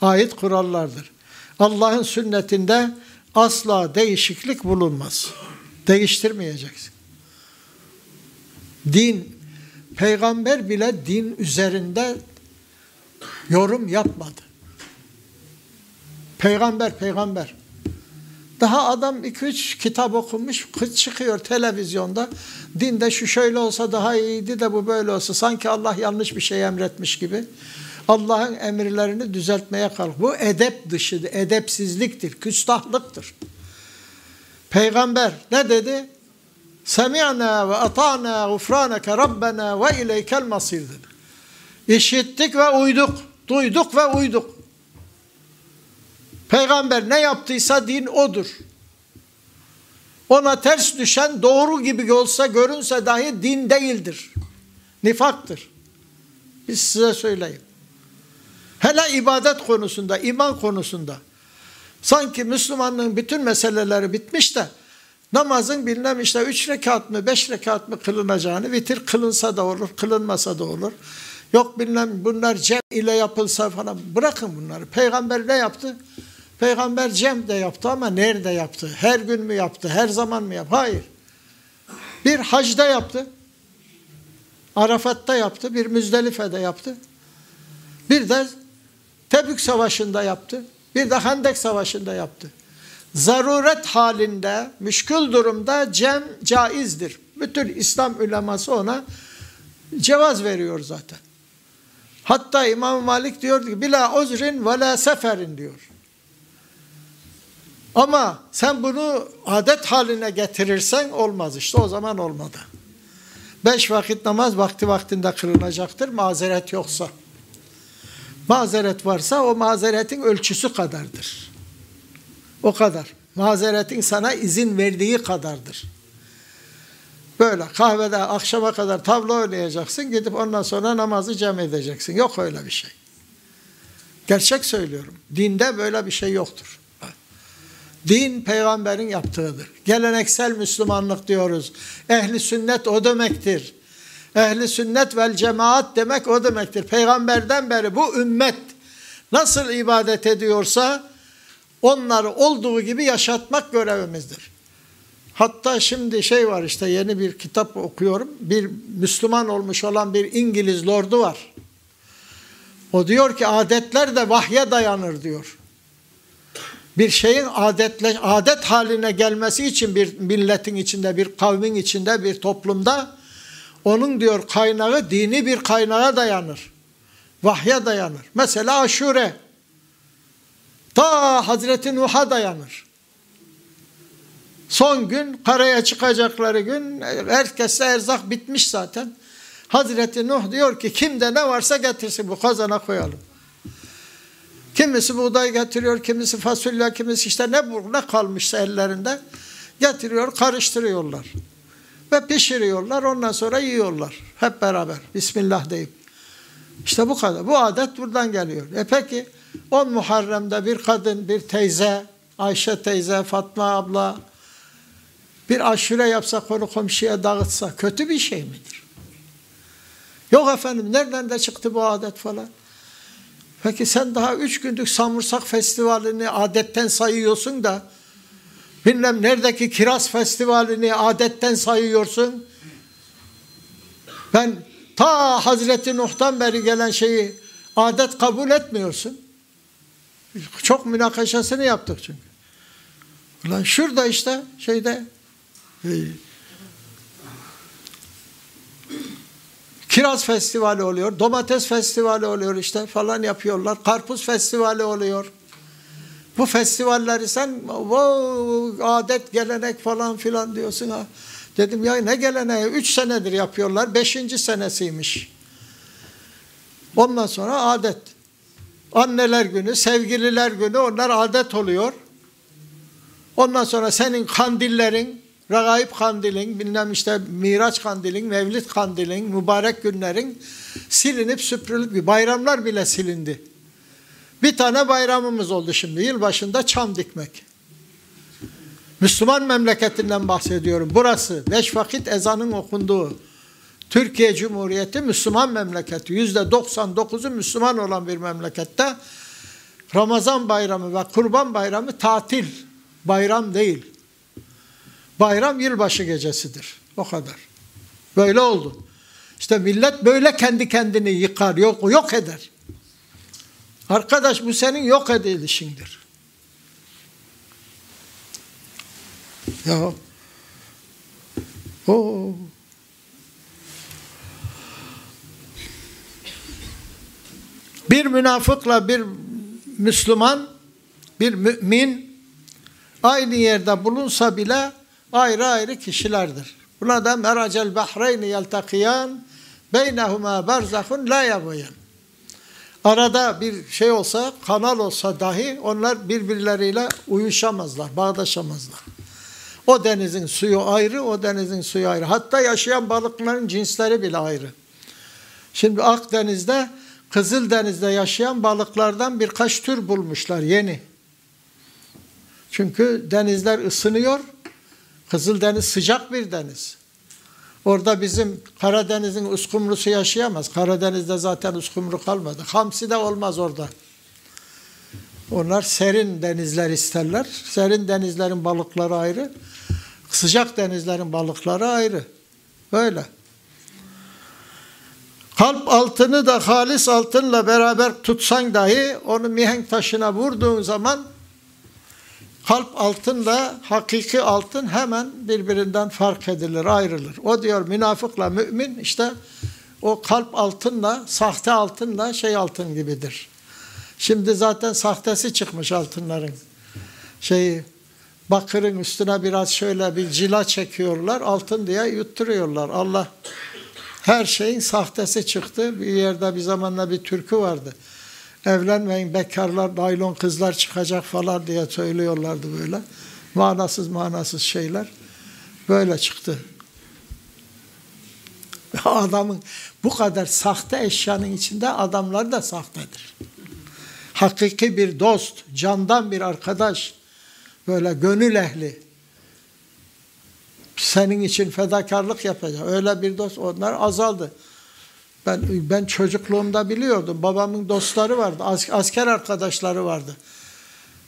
ait kurallardır. Allah'ın sünnetinde asla değişiklik bulunmaz. Değiştirmeyeceksin. Din, peygamber bile din üzerinde yorum yapmadı. Peygamber, peygamber. Daha adam iki üç kitap okumuş, çıkıyor televizyonda. Dinde şu şöyle olsa daha iyiydi de bu böyle olsa. Sanki Allah yanlış bir şey emretmiş gibi. Allah'ın emirlerini düzeltmeye kalk. Bu edep dışı, edepsizliktir, küstahlıktır. Peygamber ne dedi? Semi'na ve ata'na gufraneke rabbena ve ileykel masir dedi. İşittik ve uyduk, duyduk ve uyduk. Peygamber ne yaptıysa din odur. Ona ters düşen doğru gibi olsa görünse dahi din değildir. Nifaktır. Biz size söyleyeyim. Hele ibadet konusunda, iman konusunda. Sanki Müslümanlığın bütün meseleleri bitmiş de namazın bilmem işte üç rekat mı beş rekat mı kılınacağını vitir kılınsa da olur, kılınmasa da olur. Yok bilmem bunlar cem ile yapılsa falan bırakın bunları. Peygamber ne yaptı? Peygamber cem de yaptı ama nerede yaptı? Her gün mü yaptı? Her zaman mı yaptı? Hayır. Bir hacda yaptı. Arafat'ta yaptı. Bir Müzdelife'de yaptı. Bir de Tebük Savaşı'nda yaptı. Bir de Hendek Savaşı'nda yaptı. Zaruret halinde, müşkül durumda cem caizdir. Bütün İslam uleması ona cevaz veriyor zaten. Hatta İmam Malik diyor ki bila uzrin ve la seferin diyor. Ama sen bunu adet haline getirirsen olmaz işte o zaman olmadı. Beş vakit namaz vakti vaktinde kılınacaktır mazeret yoksa. Mazeret varsa o mazeretin ölçüsü kadardır. O kadar. Mazeretin sana izin verdiği kadardır. Böyle kahvede akşama kadar tavla oynayacaksın gidip ondan sonra namazı cem edeceksin. Yok öyle bir şey. Gerçek söylüyorum. Dinde böyle bir şey yoktur. Din peygamberin yaptığıdır. Geleneksel Müslümanlık diyoruz. Ehli sünnet o demektir. Ehli sünnet vel cemaat demek o demektir. Peygamberden beri bu ümmet nasıl ibadet ediyorsa onları olduğu gibi yaşatmak görevimizdir. Hatta şimdi şey var işte yeni bir kitap okuyorum. Bir Müslüman olmuş olan bir İngiliz lordu var. O diyor ki adetler de vahye dayanır diyor bir şeyin adetle, adet haline gelmesi için bir milletin içinde, bir kavmin içinde, bir toplumda onun diyor kaynağı dini bir kaynağa dayanır. Vahye dayanır. Mesela aşure. Ta Hazreti Nuh'a dayanır. Son gün karaya çıkacakları gün herkese erzak bitmiş zaten. Hazreti Nuh diyor ki kimde ne varsa getirsin bu kazana koyalım. Kimisi buğday getiriyor, kimisi fasulye, kimisi işte ne ne kalmışsa ellerinde getiriyor, karıştırıyorlar. Ve pişiriyorlar, ondan sonra yiyorlar. Hep beraber. Bismillah deyip. İşte bu kadar. Bu adet buradan geliyor. E peki 10 Muharrem'de bir kadın, bir teyze, Ayşe teyze, Fatma abla bir aşure yapsa konu komşuya dağıtsa kötü bir şey midir? Yok efendim nereden de çıktı bu adet falan? Peki sen daha üç günlük Samursak Festivali'ni adetten sayıyorsun da bilmem neredeki Kiraz Festivali'ni adetten sayıyorsun. Ben ta Hazreti Nuh'tan beri gelen şeyi adet kabul etmiyorsun. Çok münakaşasını yaptık çünkü. Ulan şurada işte şeyde Kiraz festivali oluyor, domates festivali oluyor işte falan yapıyorlar. Karpuz festivali oluyor. Bu festivalleri sen wow, adet, gelenek falan filan diyorsun ha. Dedim ya ne geleneği? Üç senedir yapıyorlar. Beşinci senesiymiş. Ondan sonra adet. Anneler günü, sevgililer günü onlar adet oluyor. Ondan sonra senin kandillerin, Regaib kandilin, bilmem işte Miraç kandilin, Mevlid kandilin, mübarek günlerin silinip süpürülüp bayramlar bile silindi. Bir tane bayramımız oldu şimdi. Yılbaşında çam dikmek. Müslüman memleketinden bahsediyorum. Burası beş vakit ezanın okunduğu Türkiye Cumhuriyeti Müslüman memleketi. Yüzde 99'u Müslüman olan bir memlekette Ramazan bayramı ve kurban bayramı tatil. Bayram değil. Bayram yılbaşı gecesidir. O kadar. Böyle oldu. İşte millet böyle kendi kendini yıkar, yok yok eder. Arkadaş bu senin yok edilişindir. Ya o bir münafıkla bir Müslüman, bir mümin aynı yerde bulunsa bile ayrı ayrı kişilerdir. Buna da meracel bahreyni yeltakiyan beynehuma berzahun la yabuyan. Arada bir şey olsa, kanal olsa dahi onlar birbirleriyle uyuşamazlar, bağdaşamazlar. O denizin suyu ayrı, o denizin suyu ayrı. Hatta yaşayan balıkların cinsleri bile ayrı. Şimdi Akdeniz'de, Kızıldeniz'de yaşayan balıklardan birkaç tür bulmuşlar yeni. Çünkü denizler ısınıyor. Kızıldeniz sıcak bir deniz. Orada bizim Karadeniz'in uskumrusu yaşayamaz. Karadeniz'de zaten uskumru kalmadı. Hamsi de olmaz orada. Onlar serin denizler isterler. Serin denizlerin balıkları ayrı. Sıcak denizlerin balıkları ayrı. Böyle. Kalp altını da halis altınla beraber tutsan dahi onu mihenk taşına vurduğun zaman kalp altınla hakiki altın hemen birbirinden fark edilir, ayrılır. O diyor münafıkla mümin işte o kalp altınla, sahte altınla şey altın gibidir. Şimdi zaten sahtesi çıkmış altınların. Şeyi bakırın üstüne biraz şöyle bir cila çekiyorlar, altın diye yutturuyorlar. Allah her şeyin sahtesi çıktı. Bir yerde bir zamanla bir türkü vardı. Evlenmeyin bekarlar, naylon kızlar çıkacak falan diye söylüyorlardı böyle. Manasız manasız şeyler. Böyle çıktı. Adamın bu kadar sahte eşyanın içinde adamlar da sahtedir. Hakiki bir dost, candan bir arkadaş, böyle gönül ehli, senin için fedakarlık yapacak. Öyle bir dost onlar azaldı. Ben ben çocukluğumda biliyordum. Babamın dostları vardı. Asker arkadaşları vardı.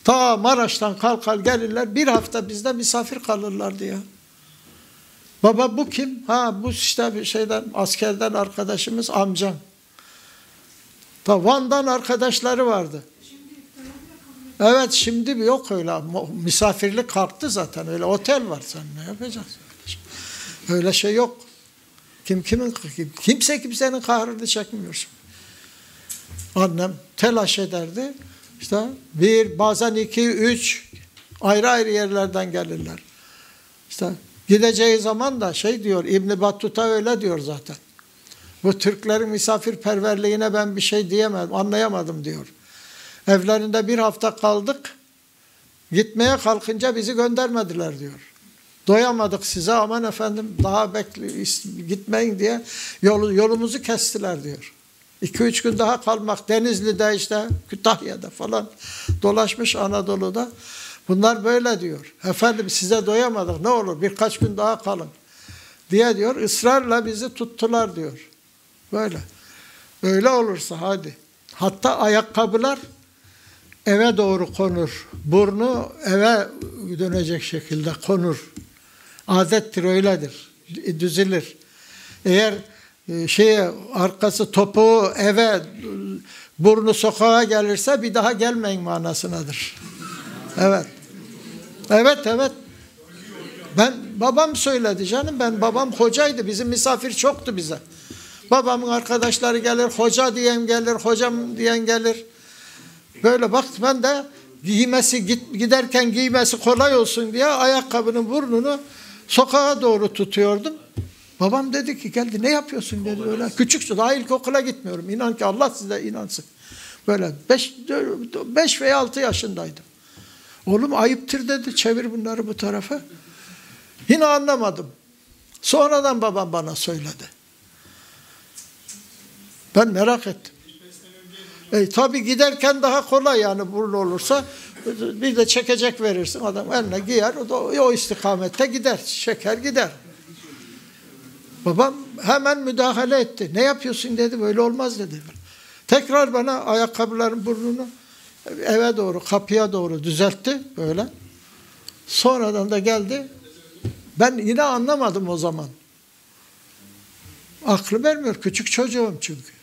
Ta Maraş'tan kalkar gelirler. Bir hafta bizde misafir kalırlardı ya. Baba bu kim? Ha bu işte bir şeyden askerden arkadaşımız amcan. Ta Van'dan arkadaşları vardı. Evet şimdi yok öyle. Misafirlik kalktı zaten. Öyle otel var sen ne yapacaksın? Öyle şey yok. Kim kimin kimse kimsenin kahrını çekmiyor. Annem telaş ederdi. İşte bir bazen iki üç ayrı ayrı yerlerden gelirler. İşte gideceği zaman da şey diyor İbn Battuta öyle diyor zaten. Bu Türklerin misafirperverliğine ben bir şey diyemedim, anlayamadım diyor. Evlerinde bir hafta kaldık. Gitmeye kalkınca bizi göndermediler diyor. Doyamadık size aman efendim daha bekle, gitmeyin diye yolu, yolumuzu kestiler diyor. İki üç gün daha kalmak Denizli'de işte Kütahya'da falan dolaşmış Anadolu'da. Bunlar böyle diyor. Efendim size doyamadık ne olur birkaç gün daha kalın diye diyor. ısrarla bizi tuttular diyor. Böyle. Öyle olursa hadi. Hatta ayakkabılar eve doğru konur. Burnu eve dönecek şekilde konur. Adettir öyledir. Düzülür. Eğer e, şeye arkası topuğu eve burnu sokağa gelirse bir daha gelmeyin manasınadır. Evet. Evet evet. Ben babam söyledi canım ben babam hocaydı bizim misafir çoktu bize. Babamın arkadaşları gelir hoca diyen gelir hocam diyen gelir. Böyle bak ben de giymesi giderken giymesi kolay olsun diye ayakkabının burnunu sokağa doğru tutuyordum. Babam dedi ki geldi ne yapıyorsun dedi öyle. Küçüksün daha ilkokula gitmiyorum. İnan ki Allah size inansın. Böyle beş, beş veya altı yaşındaydım. Oğlum ayıptır dedi çevir bunları bu tarafa. Yine anlamadım. Sonradan babam bana söyledi. Ben merak ettim. E, tabii giderken daha kolay yani burun olursa bir de çekecek verirsin adam eline giyer o, da, o istikamette gider şeker gider. Babam hemen müdahale etti. Ne yapıyorsun dedi böyle olmaz dedi. Tekrar bana ayakkabıların burnunu eve doğru, kapıya doğru düzeltti böyle. Sonradan da geldi. Ben yine anlamadım o zaman. Aklı vermiyor. Küçük çocuğum çünkü.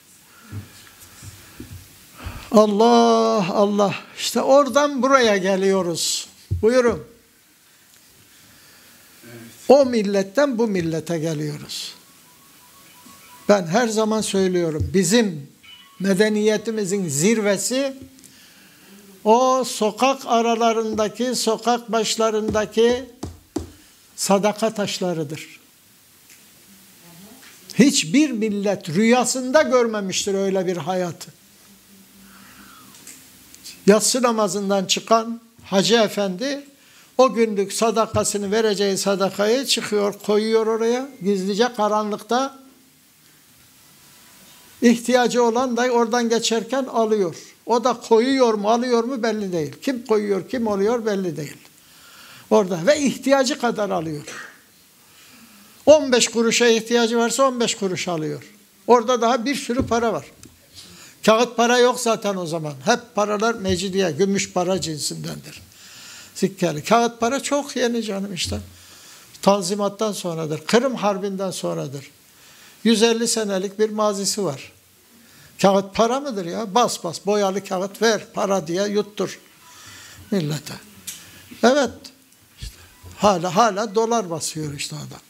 Allah Allah. İşte oradan buraya geliyoruz. Buyurun. O milletten bu millete geliyoruz. Ben her zaman söylüyorum. Bizim medeniyetimizin zirvesi o sokak aralarındaki, sokak başlarındaki sadaka taşlarıdır. Hiçbir millet rüyasında görmemiştir öyle bir hayatı. Yatsı namazından çıkan Hacı Efendi o günlük sadakasını vereceği sadakayı çıkıyor, koyuyor oraya gizlice karanlıkta. İhtiyacı olan da oradan geçerken alıyor. O da koyuyor mu alıyor mu belli değil. Kim koyuyor kim oluyor belli değil. Orada ve ihtiyacı kadar alıyor. 15 kuruşa ihtiyacı varsa 15 kuruş alıyor. Orada daha bir sürü para var. Kağıt para yok zaten o zaman. Hep paralar mecidiye, gümüş para cinsindendir. Sikkeli. Kağıt para çok yeni canım işte. Tanzimattan sonradır. Kırım Harbi'nden sonradır. 150 senelik bir mazisi var. Kağıt para mıdır ya? Bas bas boyalı kağıt ver para diye yuttur millete. Evet. İşte hala hala dolar basıyor işte adam.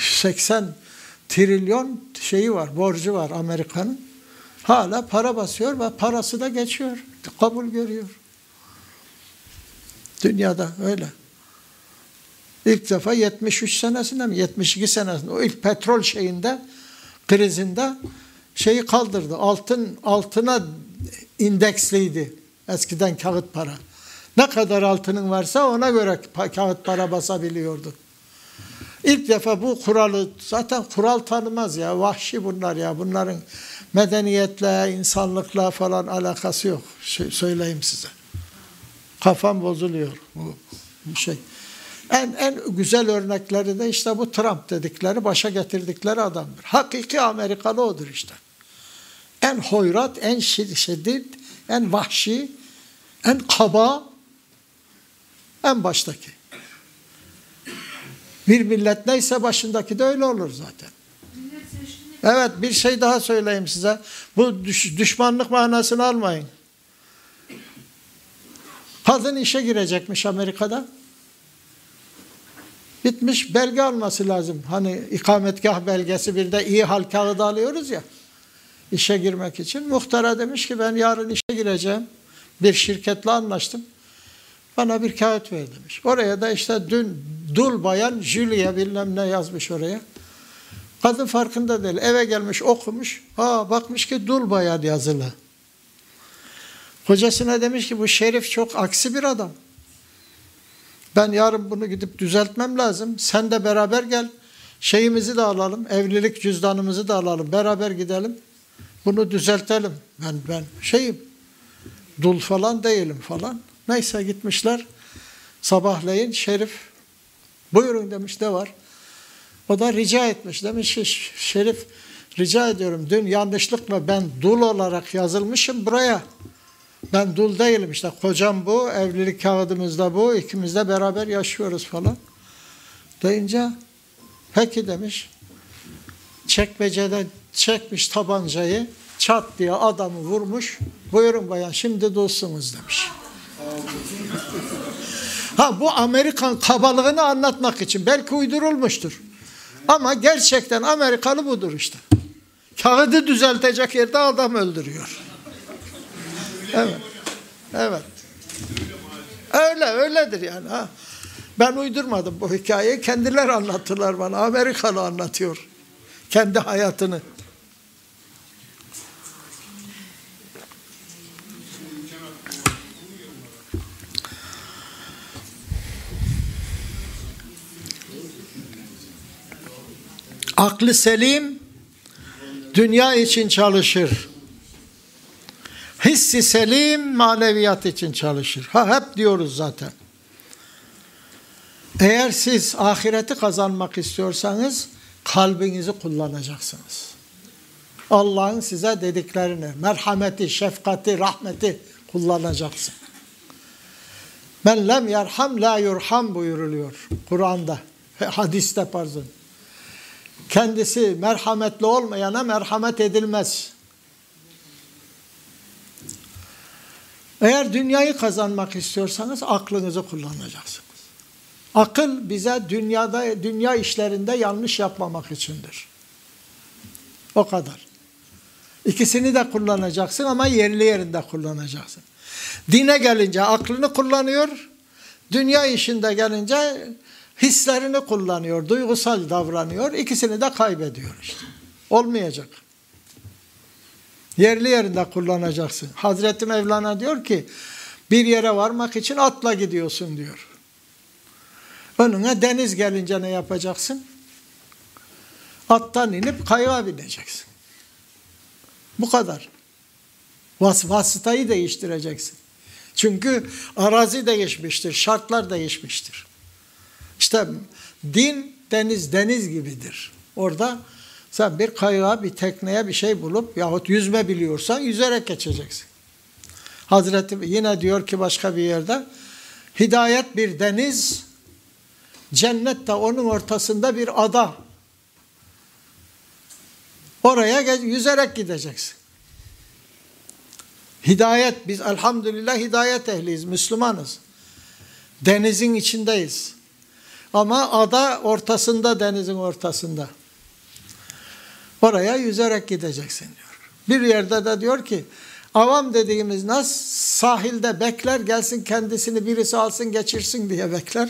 80 trilyon şeyi var, borcu var Amerika'nın. Hala para basıyor ve parası da geçiyor. Kabul görüyor. Dünyada öyle. İlk defa 73 senesinde mi 72 senesinde o ilk petrol şeyinde krizinde şeyi kaldırdı. Altın altına indeksliydi eskiden kağıt para. Ne kadar altının varsa ona göre kağıt para basabiliyordu. İlk defa bu kuralı zaten kural tanımaz ya vahşi bunlar ya bunların medeniyetle insanlıkla falan alakası yok söyleyeyim size. Kafam bozuluyor bu, bu şey. En en güzel örnekleri de işte bu Trump dedikleri başa getirdikleri adamdır. Hakiki Amerikalı odur işte. En hoyrat, en şiddet, en vahşi, en kaba, en baştaki. Bir millet neyse başındaki de öyle olur zaten. Evet bir şey daha söyleyeyim size. Bu düş, düşmanlık manasını almayın. Kadın işe girecekmiş Amerika'da. Bitmiş belge alması lazım. Hani ikametgah belgesi bir de iyi hal kağıdı alıyoruz ya. işe girmek için. Muhtara demiş ki ben yarın işe gireceğim. Bir şirketle anlaştım. Bana bir kağıt ver demiş. Oraya da işte dün dul bayan Julia bilmem ne yazmış oraya. Kadın farkında değil. Eve gelmiş okumuş. Ha bakmış ki dul bayan yazılı. Kocasına demiş ki bu şerif çok aksi bir adam. Ben yarın bunu gidip düzeltmem lazım. Sen de beraber gel. Şeyimizi de alalım. Evlilik cüzdanımızı da alalım. Beraber gidelim. Bunu düzeltelim. Ben ben şeyim. Dul falan değilim falan. Neyse gitmişler. Sabahleyin Şerif buyurun demiş ne var? O da rica etmiş. Demiş Şerif rica ediyorum dün yanlışlıkla ben dul olarak yazılmışım buraya. Ben dul değilim işte kocam bu, evlilik kağıdımız da bu, ikimiz de beraber yaşıyoruz falan. Deyince peki demiş. Çekmeceden çekmiş tabancayı, çat diye adamı vurmuş. Buyurun bayan şimdi dulsunuz demiş. Ha bu Amerikan kabalığını anlatmak için belki uydurulmuştur. Ama gerçekten Amerikalı budur işte. Kağıdı düzeltecek yerde adam öldürüyor. Evet. Evet. Öyle, öyledir yani. Ha. Ben uydurmadım bu hikayeyi. Kendiler anlattılar bana. Amerikalı anlatıyor. Kendi hayatını. Aklı selim dünya için çalışır. Hissi selim maneviyat için çalışır. Ha hep diyoruz zaten. Eğer siz ahireti kazanmak istiyorsanız kalbinizi kullanacaksınız. Allah'ın size dediklerini, merhameti, şefkati, rahmeti kullanacaksın. Men lem yerham la yurham buyuruluyor Kur'an'da, hadiste pardon. Kendisi merhametli olmayana merhamet edilmez. Eğer dünyayı kazanmak istiyorsanız aklınızı kullanacaksınız. Akıl bize dünyada dünya işlerinde yanlış yapmamak içindir. O kadar. İkisini de kullanacaksın ama yerli yerinde kullanacaksın. Dine gelince aklını kullanıyor, dünya işinde gelince hislerini kullanıyor, duygusal davranıyor. İkisini de kaybediyor işte. Olmayacak. Yerli yerinde kullanacaksın. Hazreti Mevlana diyor ki bir yere varmak için atla gidiyorsun diyor. Önüne deniz gelince ne yapacaksın? Attan inip kayığa bineceksin. Bu kadar. Vas vasıtayı değiştireceksin. Çünkü arazi değişmiştir, şartlar değişmiştir. İşte din deniz deniz gibidir. Orada sen bir kayığa, bir tekneye bir şey bulup yahut yüzme biliyorsan yüzerek geçeceksin. Hazreti yine diyor ki başka bir yerde hidayet bir deniz, cennet de onun ortasında bir ada. Oraya yüzerek gideceksin. Hidayet, biz elhamdülillah hidayet ehliyiz, Müslümanız. Denizin içindeyiz. Ama ada ortasında, denizin ortasında. Oraya yüzerek gideceksin diyor. Bir yerde de diyor ki, avam dediğimiz nas sahilde bekler, gelsin kendisini birisi alsın geçirsin diye bekler.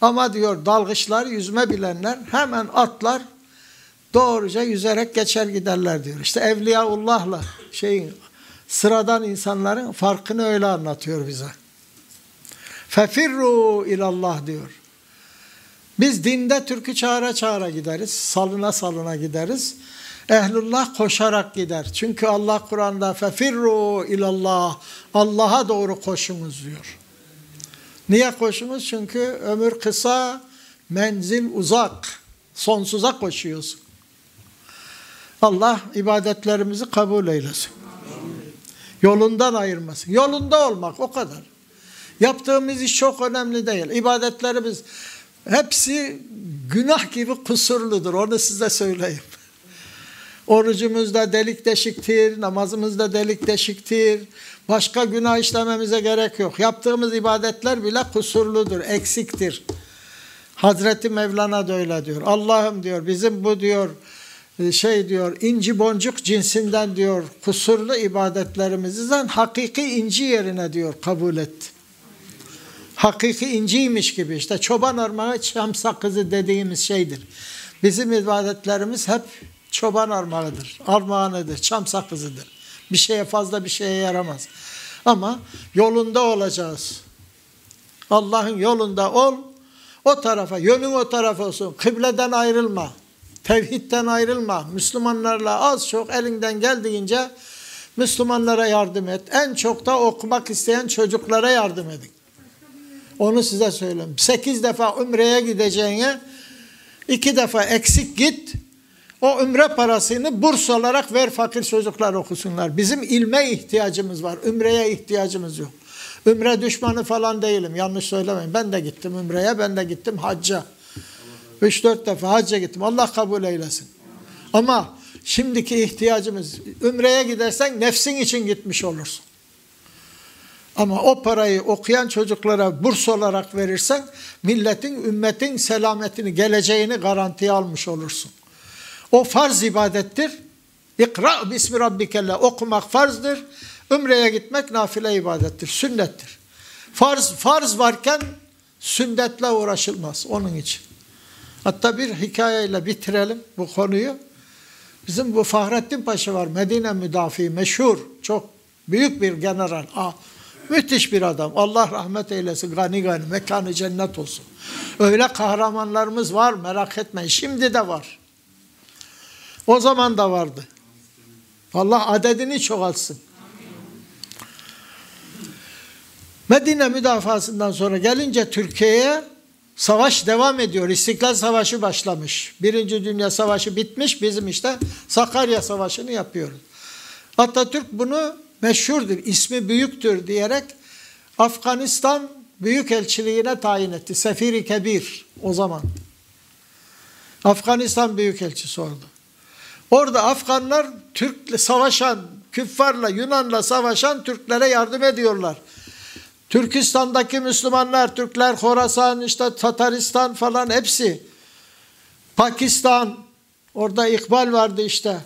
Ama diyor dalgıçlar, yüzme bilenler hemen atlar, doğruca yüzerek geçer giderler diyor. İşte Evliyaullah'la şeyin sıradan insanların farkını öyle anlatıyor bize. Fefirru ilallah diyor. Biz dinde türkü çağıra çağıra gideriz, salına salına gideriz. Ehlullah koşarak gider. Çünkü Allah Kur'an'da fefirru ilallah, Allah'a doğru koşunuz diyor. Niye koşunuz? Çünkü ömür kısa, menzil uzak, sonsuza koşuyorsun. Allah ibadetlerimizi kabul eylesin. Yolundan ayırmasın. Yolunda olmak o kadar. Yaptığımız iş çok önemli değil. İbadetlerimiz hepsi günah gibi kusurludur. Onu size söyleyeyim. Orucumuz da delik deşiktir, namazımız da delik deşiktir. Başka günah işlememize gerek yok. Yaptığımız ibadetler bile kusurludur, eksiktir. Hazreti Mevlana da öyle diyor. Allah'ım diyor bizim bu diyor şey diyor inci boncuk cinsinden diyor kusurlu ibadetlerimizden hakiki inci yerine diyor kabul etti. Hakiki inciymiş gibi işte çoban armağı çam sakızı dediğimiz şeydir. Bizim ibadetlerimiz hep çoban armağıdır, armağanıdır, çam sakızıdır. Bir şeye fazla bir şeye yaramaz. Ama yolunda olacağız. Allah'ın yolunda ol, o tarafa, yönün o tarafa olsun. Kıbleden ayrılma. Tevhidden ayrılma. Müslümanlarla az çok elinden geldiğince Müslümanlara yardım et. En çok da okumak isteyen çocuklara yardım edin. Onu size söyleyeyim. Sekiz defa ümreye gideceğine iki defa eksik git. O ümre parasını burs olarak ver fakir çocuklar okusunlar. Bizim ilme ihtiyacımız var. Ümreye ihtiyacımız yok. Ümre düşmanı falan değilim. Yanlış söylemeyin. Ben de gittim ümreye, ben de gittim hacca. Üç dört defa hacca gittim. Allah kabul eylesin. Ama şimdiki ihtiyacımız ümreye gidersen nefsin için gitmiş olursun. Ama o parayı okuyan çocuklara burs olarak verirsen milletin, ümmetin selametini, geleceğini garantiye almış olursun. O farz ibadettir. İkra bismi rabbikelle okumak farzdır. Ümreye gitmek nafile ibadettir, sünnettir. Farz farz varken sünnetle uğraşılmaz onun için. Hatta bir hikayeyle bitirelim bu konuyu. Bizim bu Fahrettin Paşa var. Medine müdafi meşhur. Çok büyük bir general. Müthiş bir adam. Allah rahmet eylesin. Gani gani. Mekanı cennet olsun. Öyle kahramanlarımız var. Merak etmeyin. Şimdi de var. O zaman da vardı. Allah adedini çoğalsın. Medine müdafasından sonra gelince Türkiye'ye Savaş devam ediyor. İstiklal Savaşı başlamış. Birinci Dünya Savaşı bitmiş. Bizim işte Sakarya Savaşı'nı yapıyoruz. Atatürk bunu meşhurdur, ismi büyüktür diyerek Afganistan Büyükelçiliğine tayin etti. Sefiri Kebir o zaman. Afganistan Büyükelçisi oldu. Orada Afganlar Türkle savaşan, küffarla, Yunanla savaşan Türklere yardım ediyorlar. Türkistan'daki Müslümanlar, Türkler, Horasan, işte Tataristan falan hepsi. Pakistan, orada İkbal vardı işte.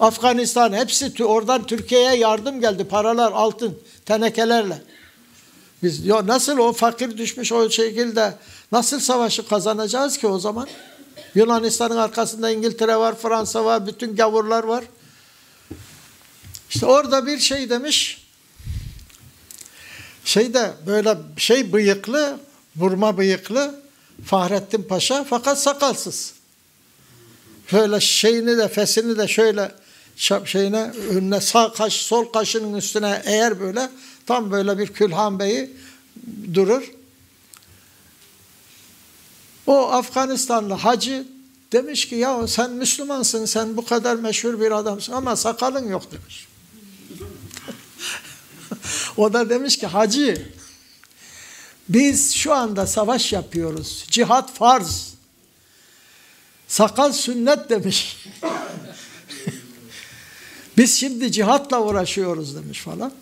Afganistan hepsi oradan Türkiye'ye yardım geldi. Paralar, altın, tenekelerle. Biz ya nasıl o fakir düşmüş o şekilde nasıl savaşı kazanacağız ki o zaman? Yunanistan'ın arkasında İngiltere var, Fransa var, bütün gavurlar var. İşte orada bir şey demiş. Şeyde böyle şey bıyıklı, burma bıyıklı Fahrettin Paşa fakat sakalsız. Şöyle şeyini de fesini de şöyle şeyine önüne sağ kaş sol kaşının üstüne eğer böyle tam böyle bir Külhan Bey'i durur. O Afganistanlı hacı demiş ki ya sen Müslümansın sen bu kadar meşhur bir adamsın ama sakalın yok demiş. o da demiş ki hacı biz şu anda savaş yapıyoruz. Cihat farz. Sakal sünnet demiş. Biz şimdi cihatla uğraşıyoruz demiş falan.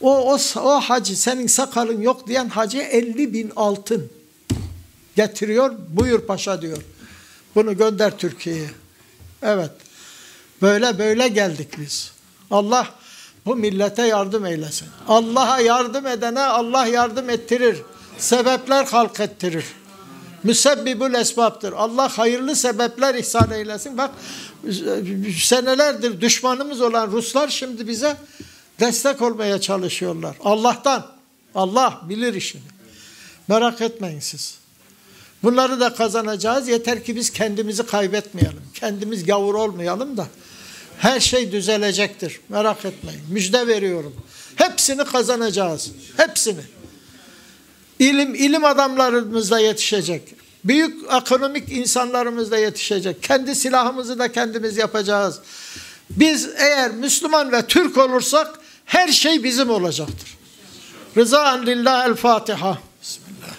O, o, o hacı senin sakalın yok diyen hacı 50 bin altın getiriyor. Buyur paşa diyor. Bunu gönder Türkiye'ye. Evet. Böyle böyle geldik biz. Allah bu millete yardım eylesin. Allah'a yardım edene Allah yardım ettirir. Sebepler halk ettirir. Müsebbibül esbaptır. Allah hayırlı sebepler ihsan eylesin. Bak senelerdir düşmanımız olan Ruslar şimdi bize destek olmaya çalışıyorlar. Allah'tan. Allah bilir işini. Merak etmeyin siz. Bunları da kazanacağız. Yeter ki biz kendimizi kaybetmeyelim. Kendimiz gavur olmayalım da. Her şey düzelecektir. Merak etmeyin. Müjde veriyorum. Hepsini kazanacağız. Hepsini. İlim, ilim adamlarımızla yetişecek. Büyük ekonomik insanlarımızla yetişecek. Kendi silahımızı da kendimiz yapacağız. Biz eğer Müslüman ve Türk olursak her şey bizim olacaktır. Rızaen lillah el Fatiha. Bismillah.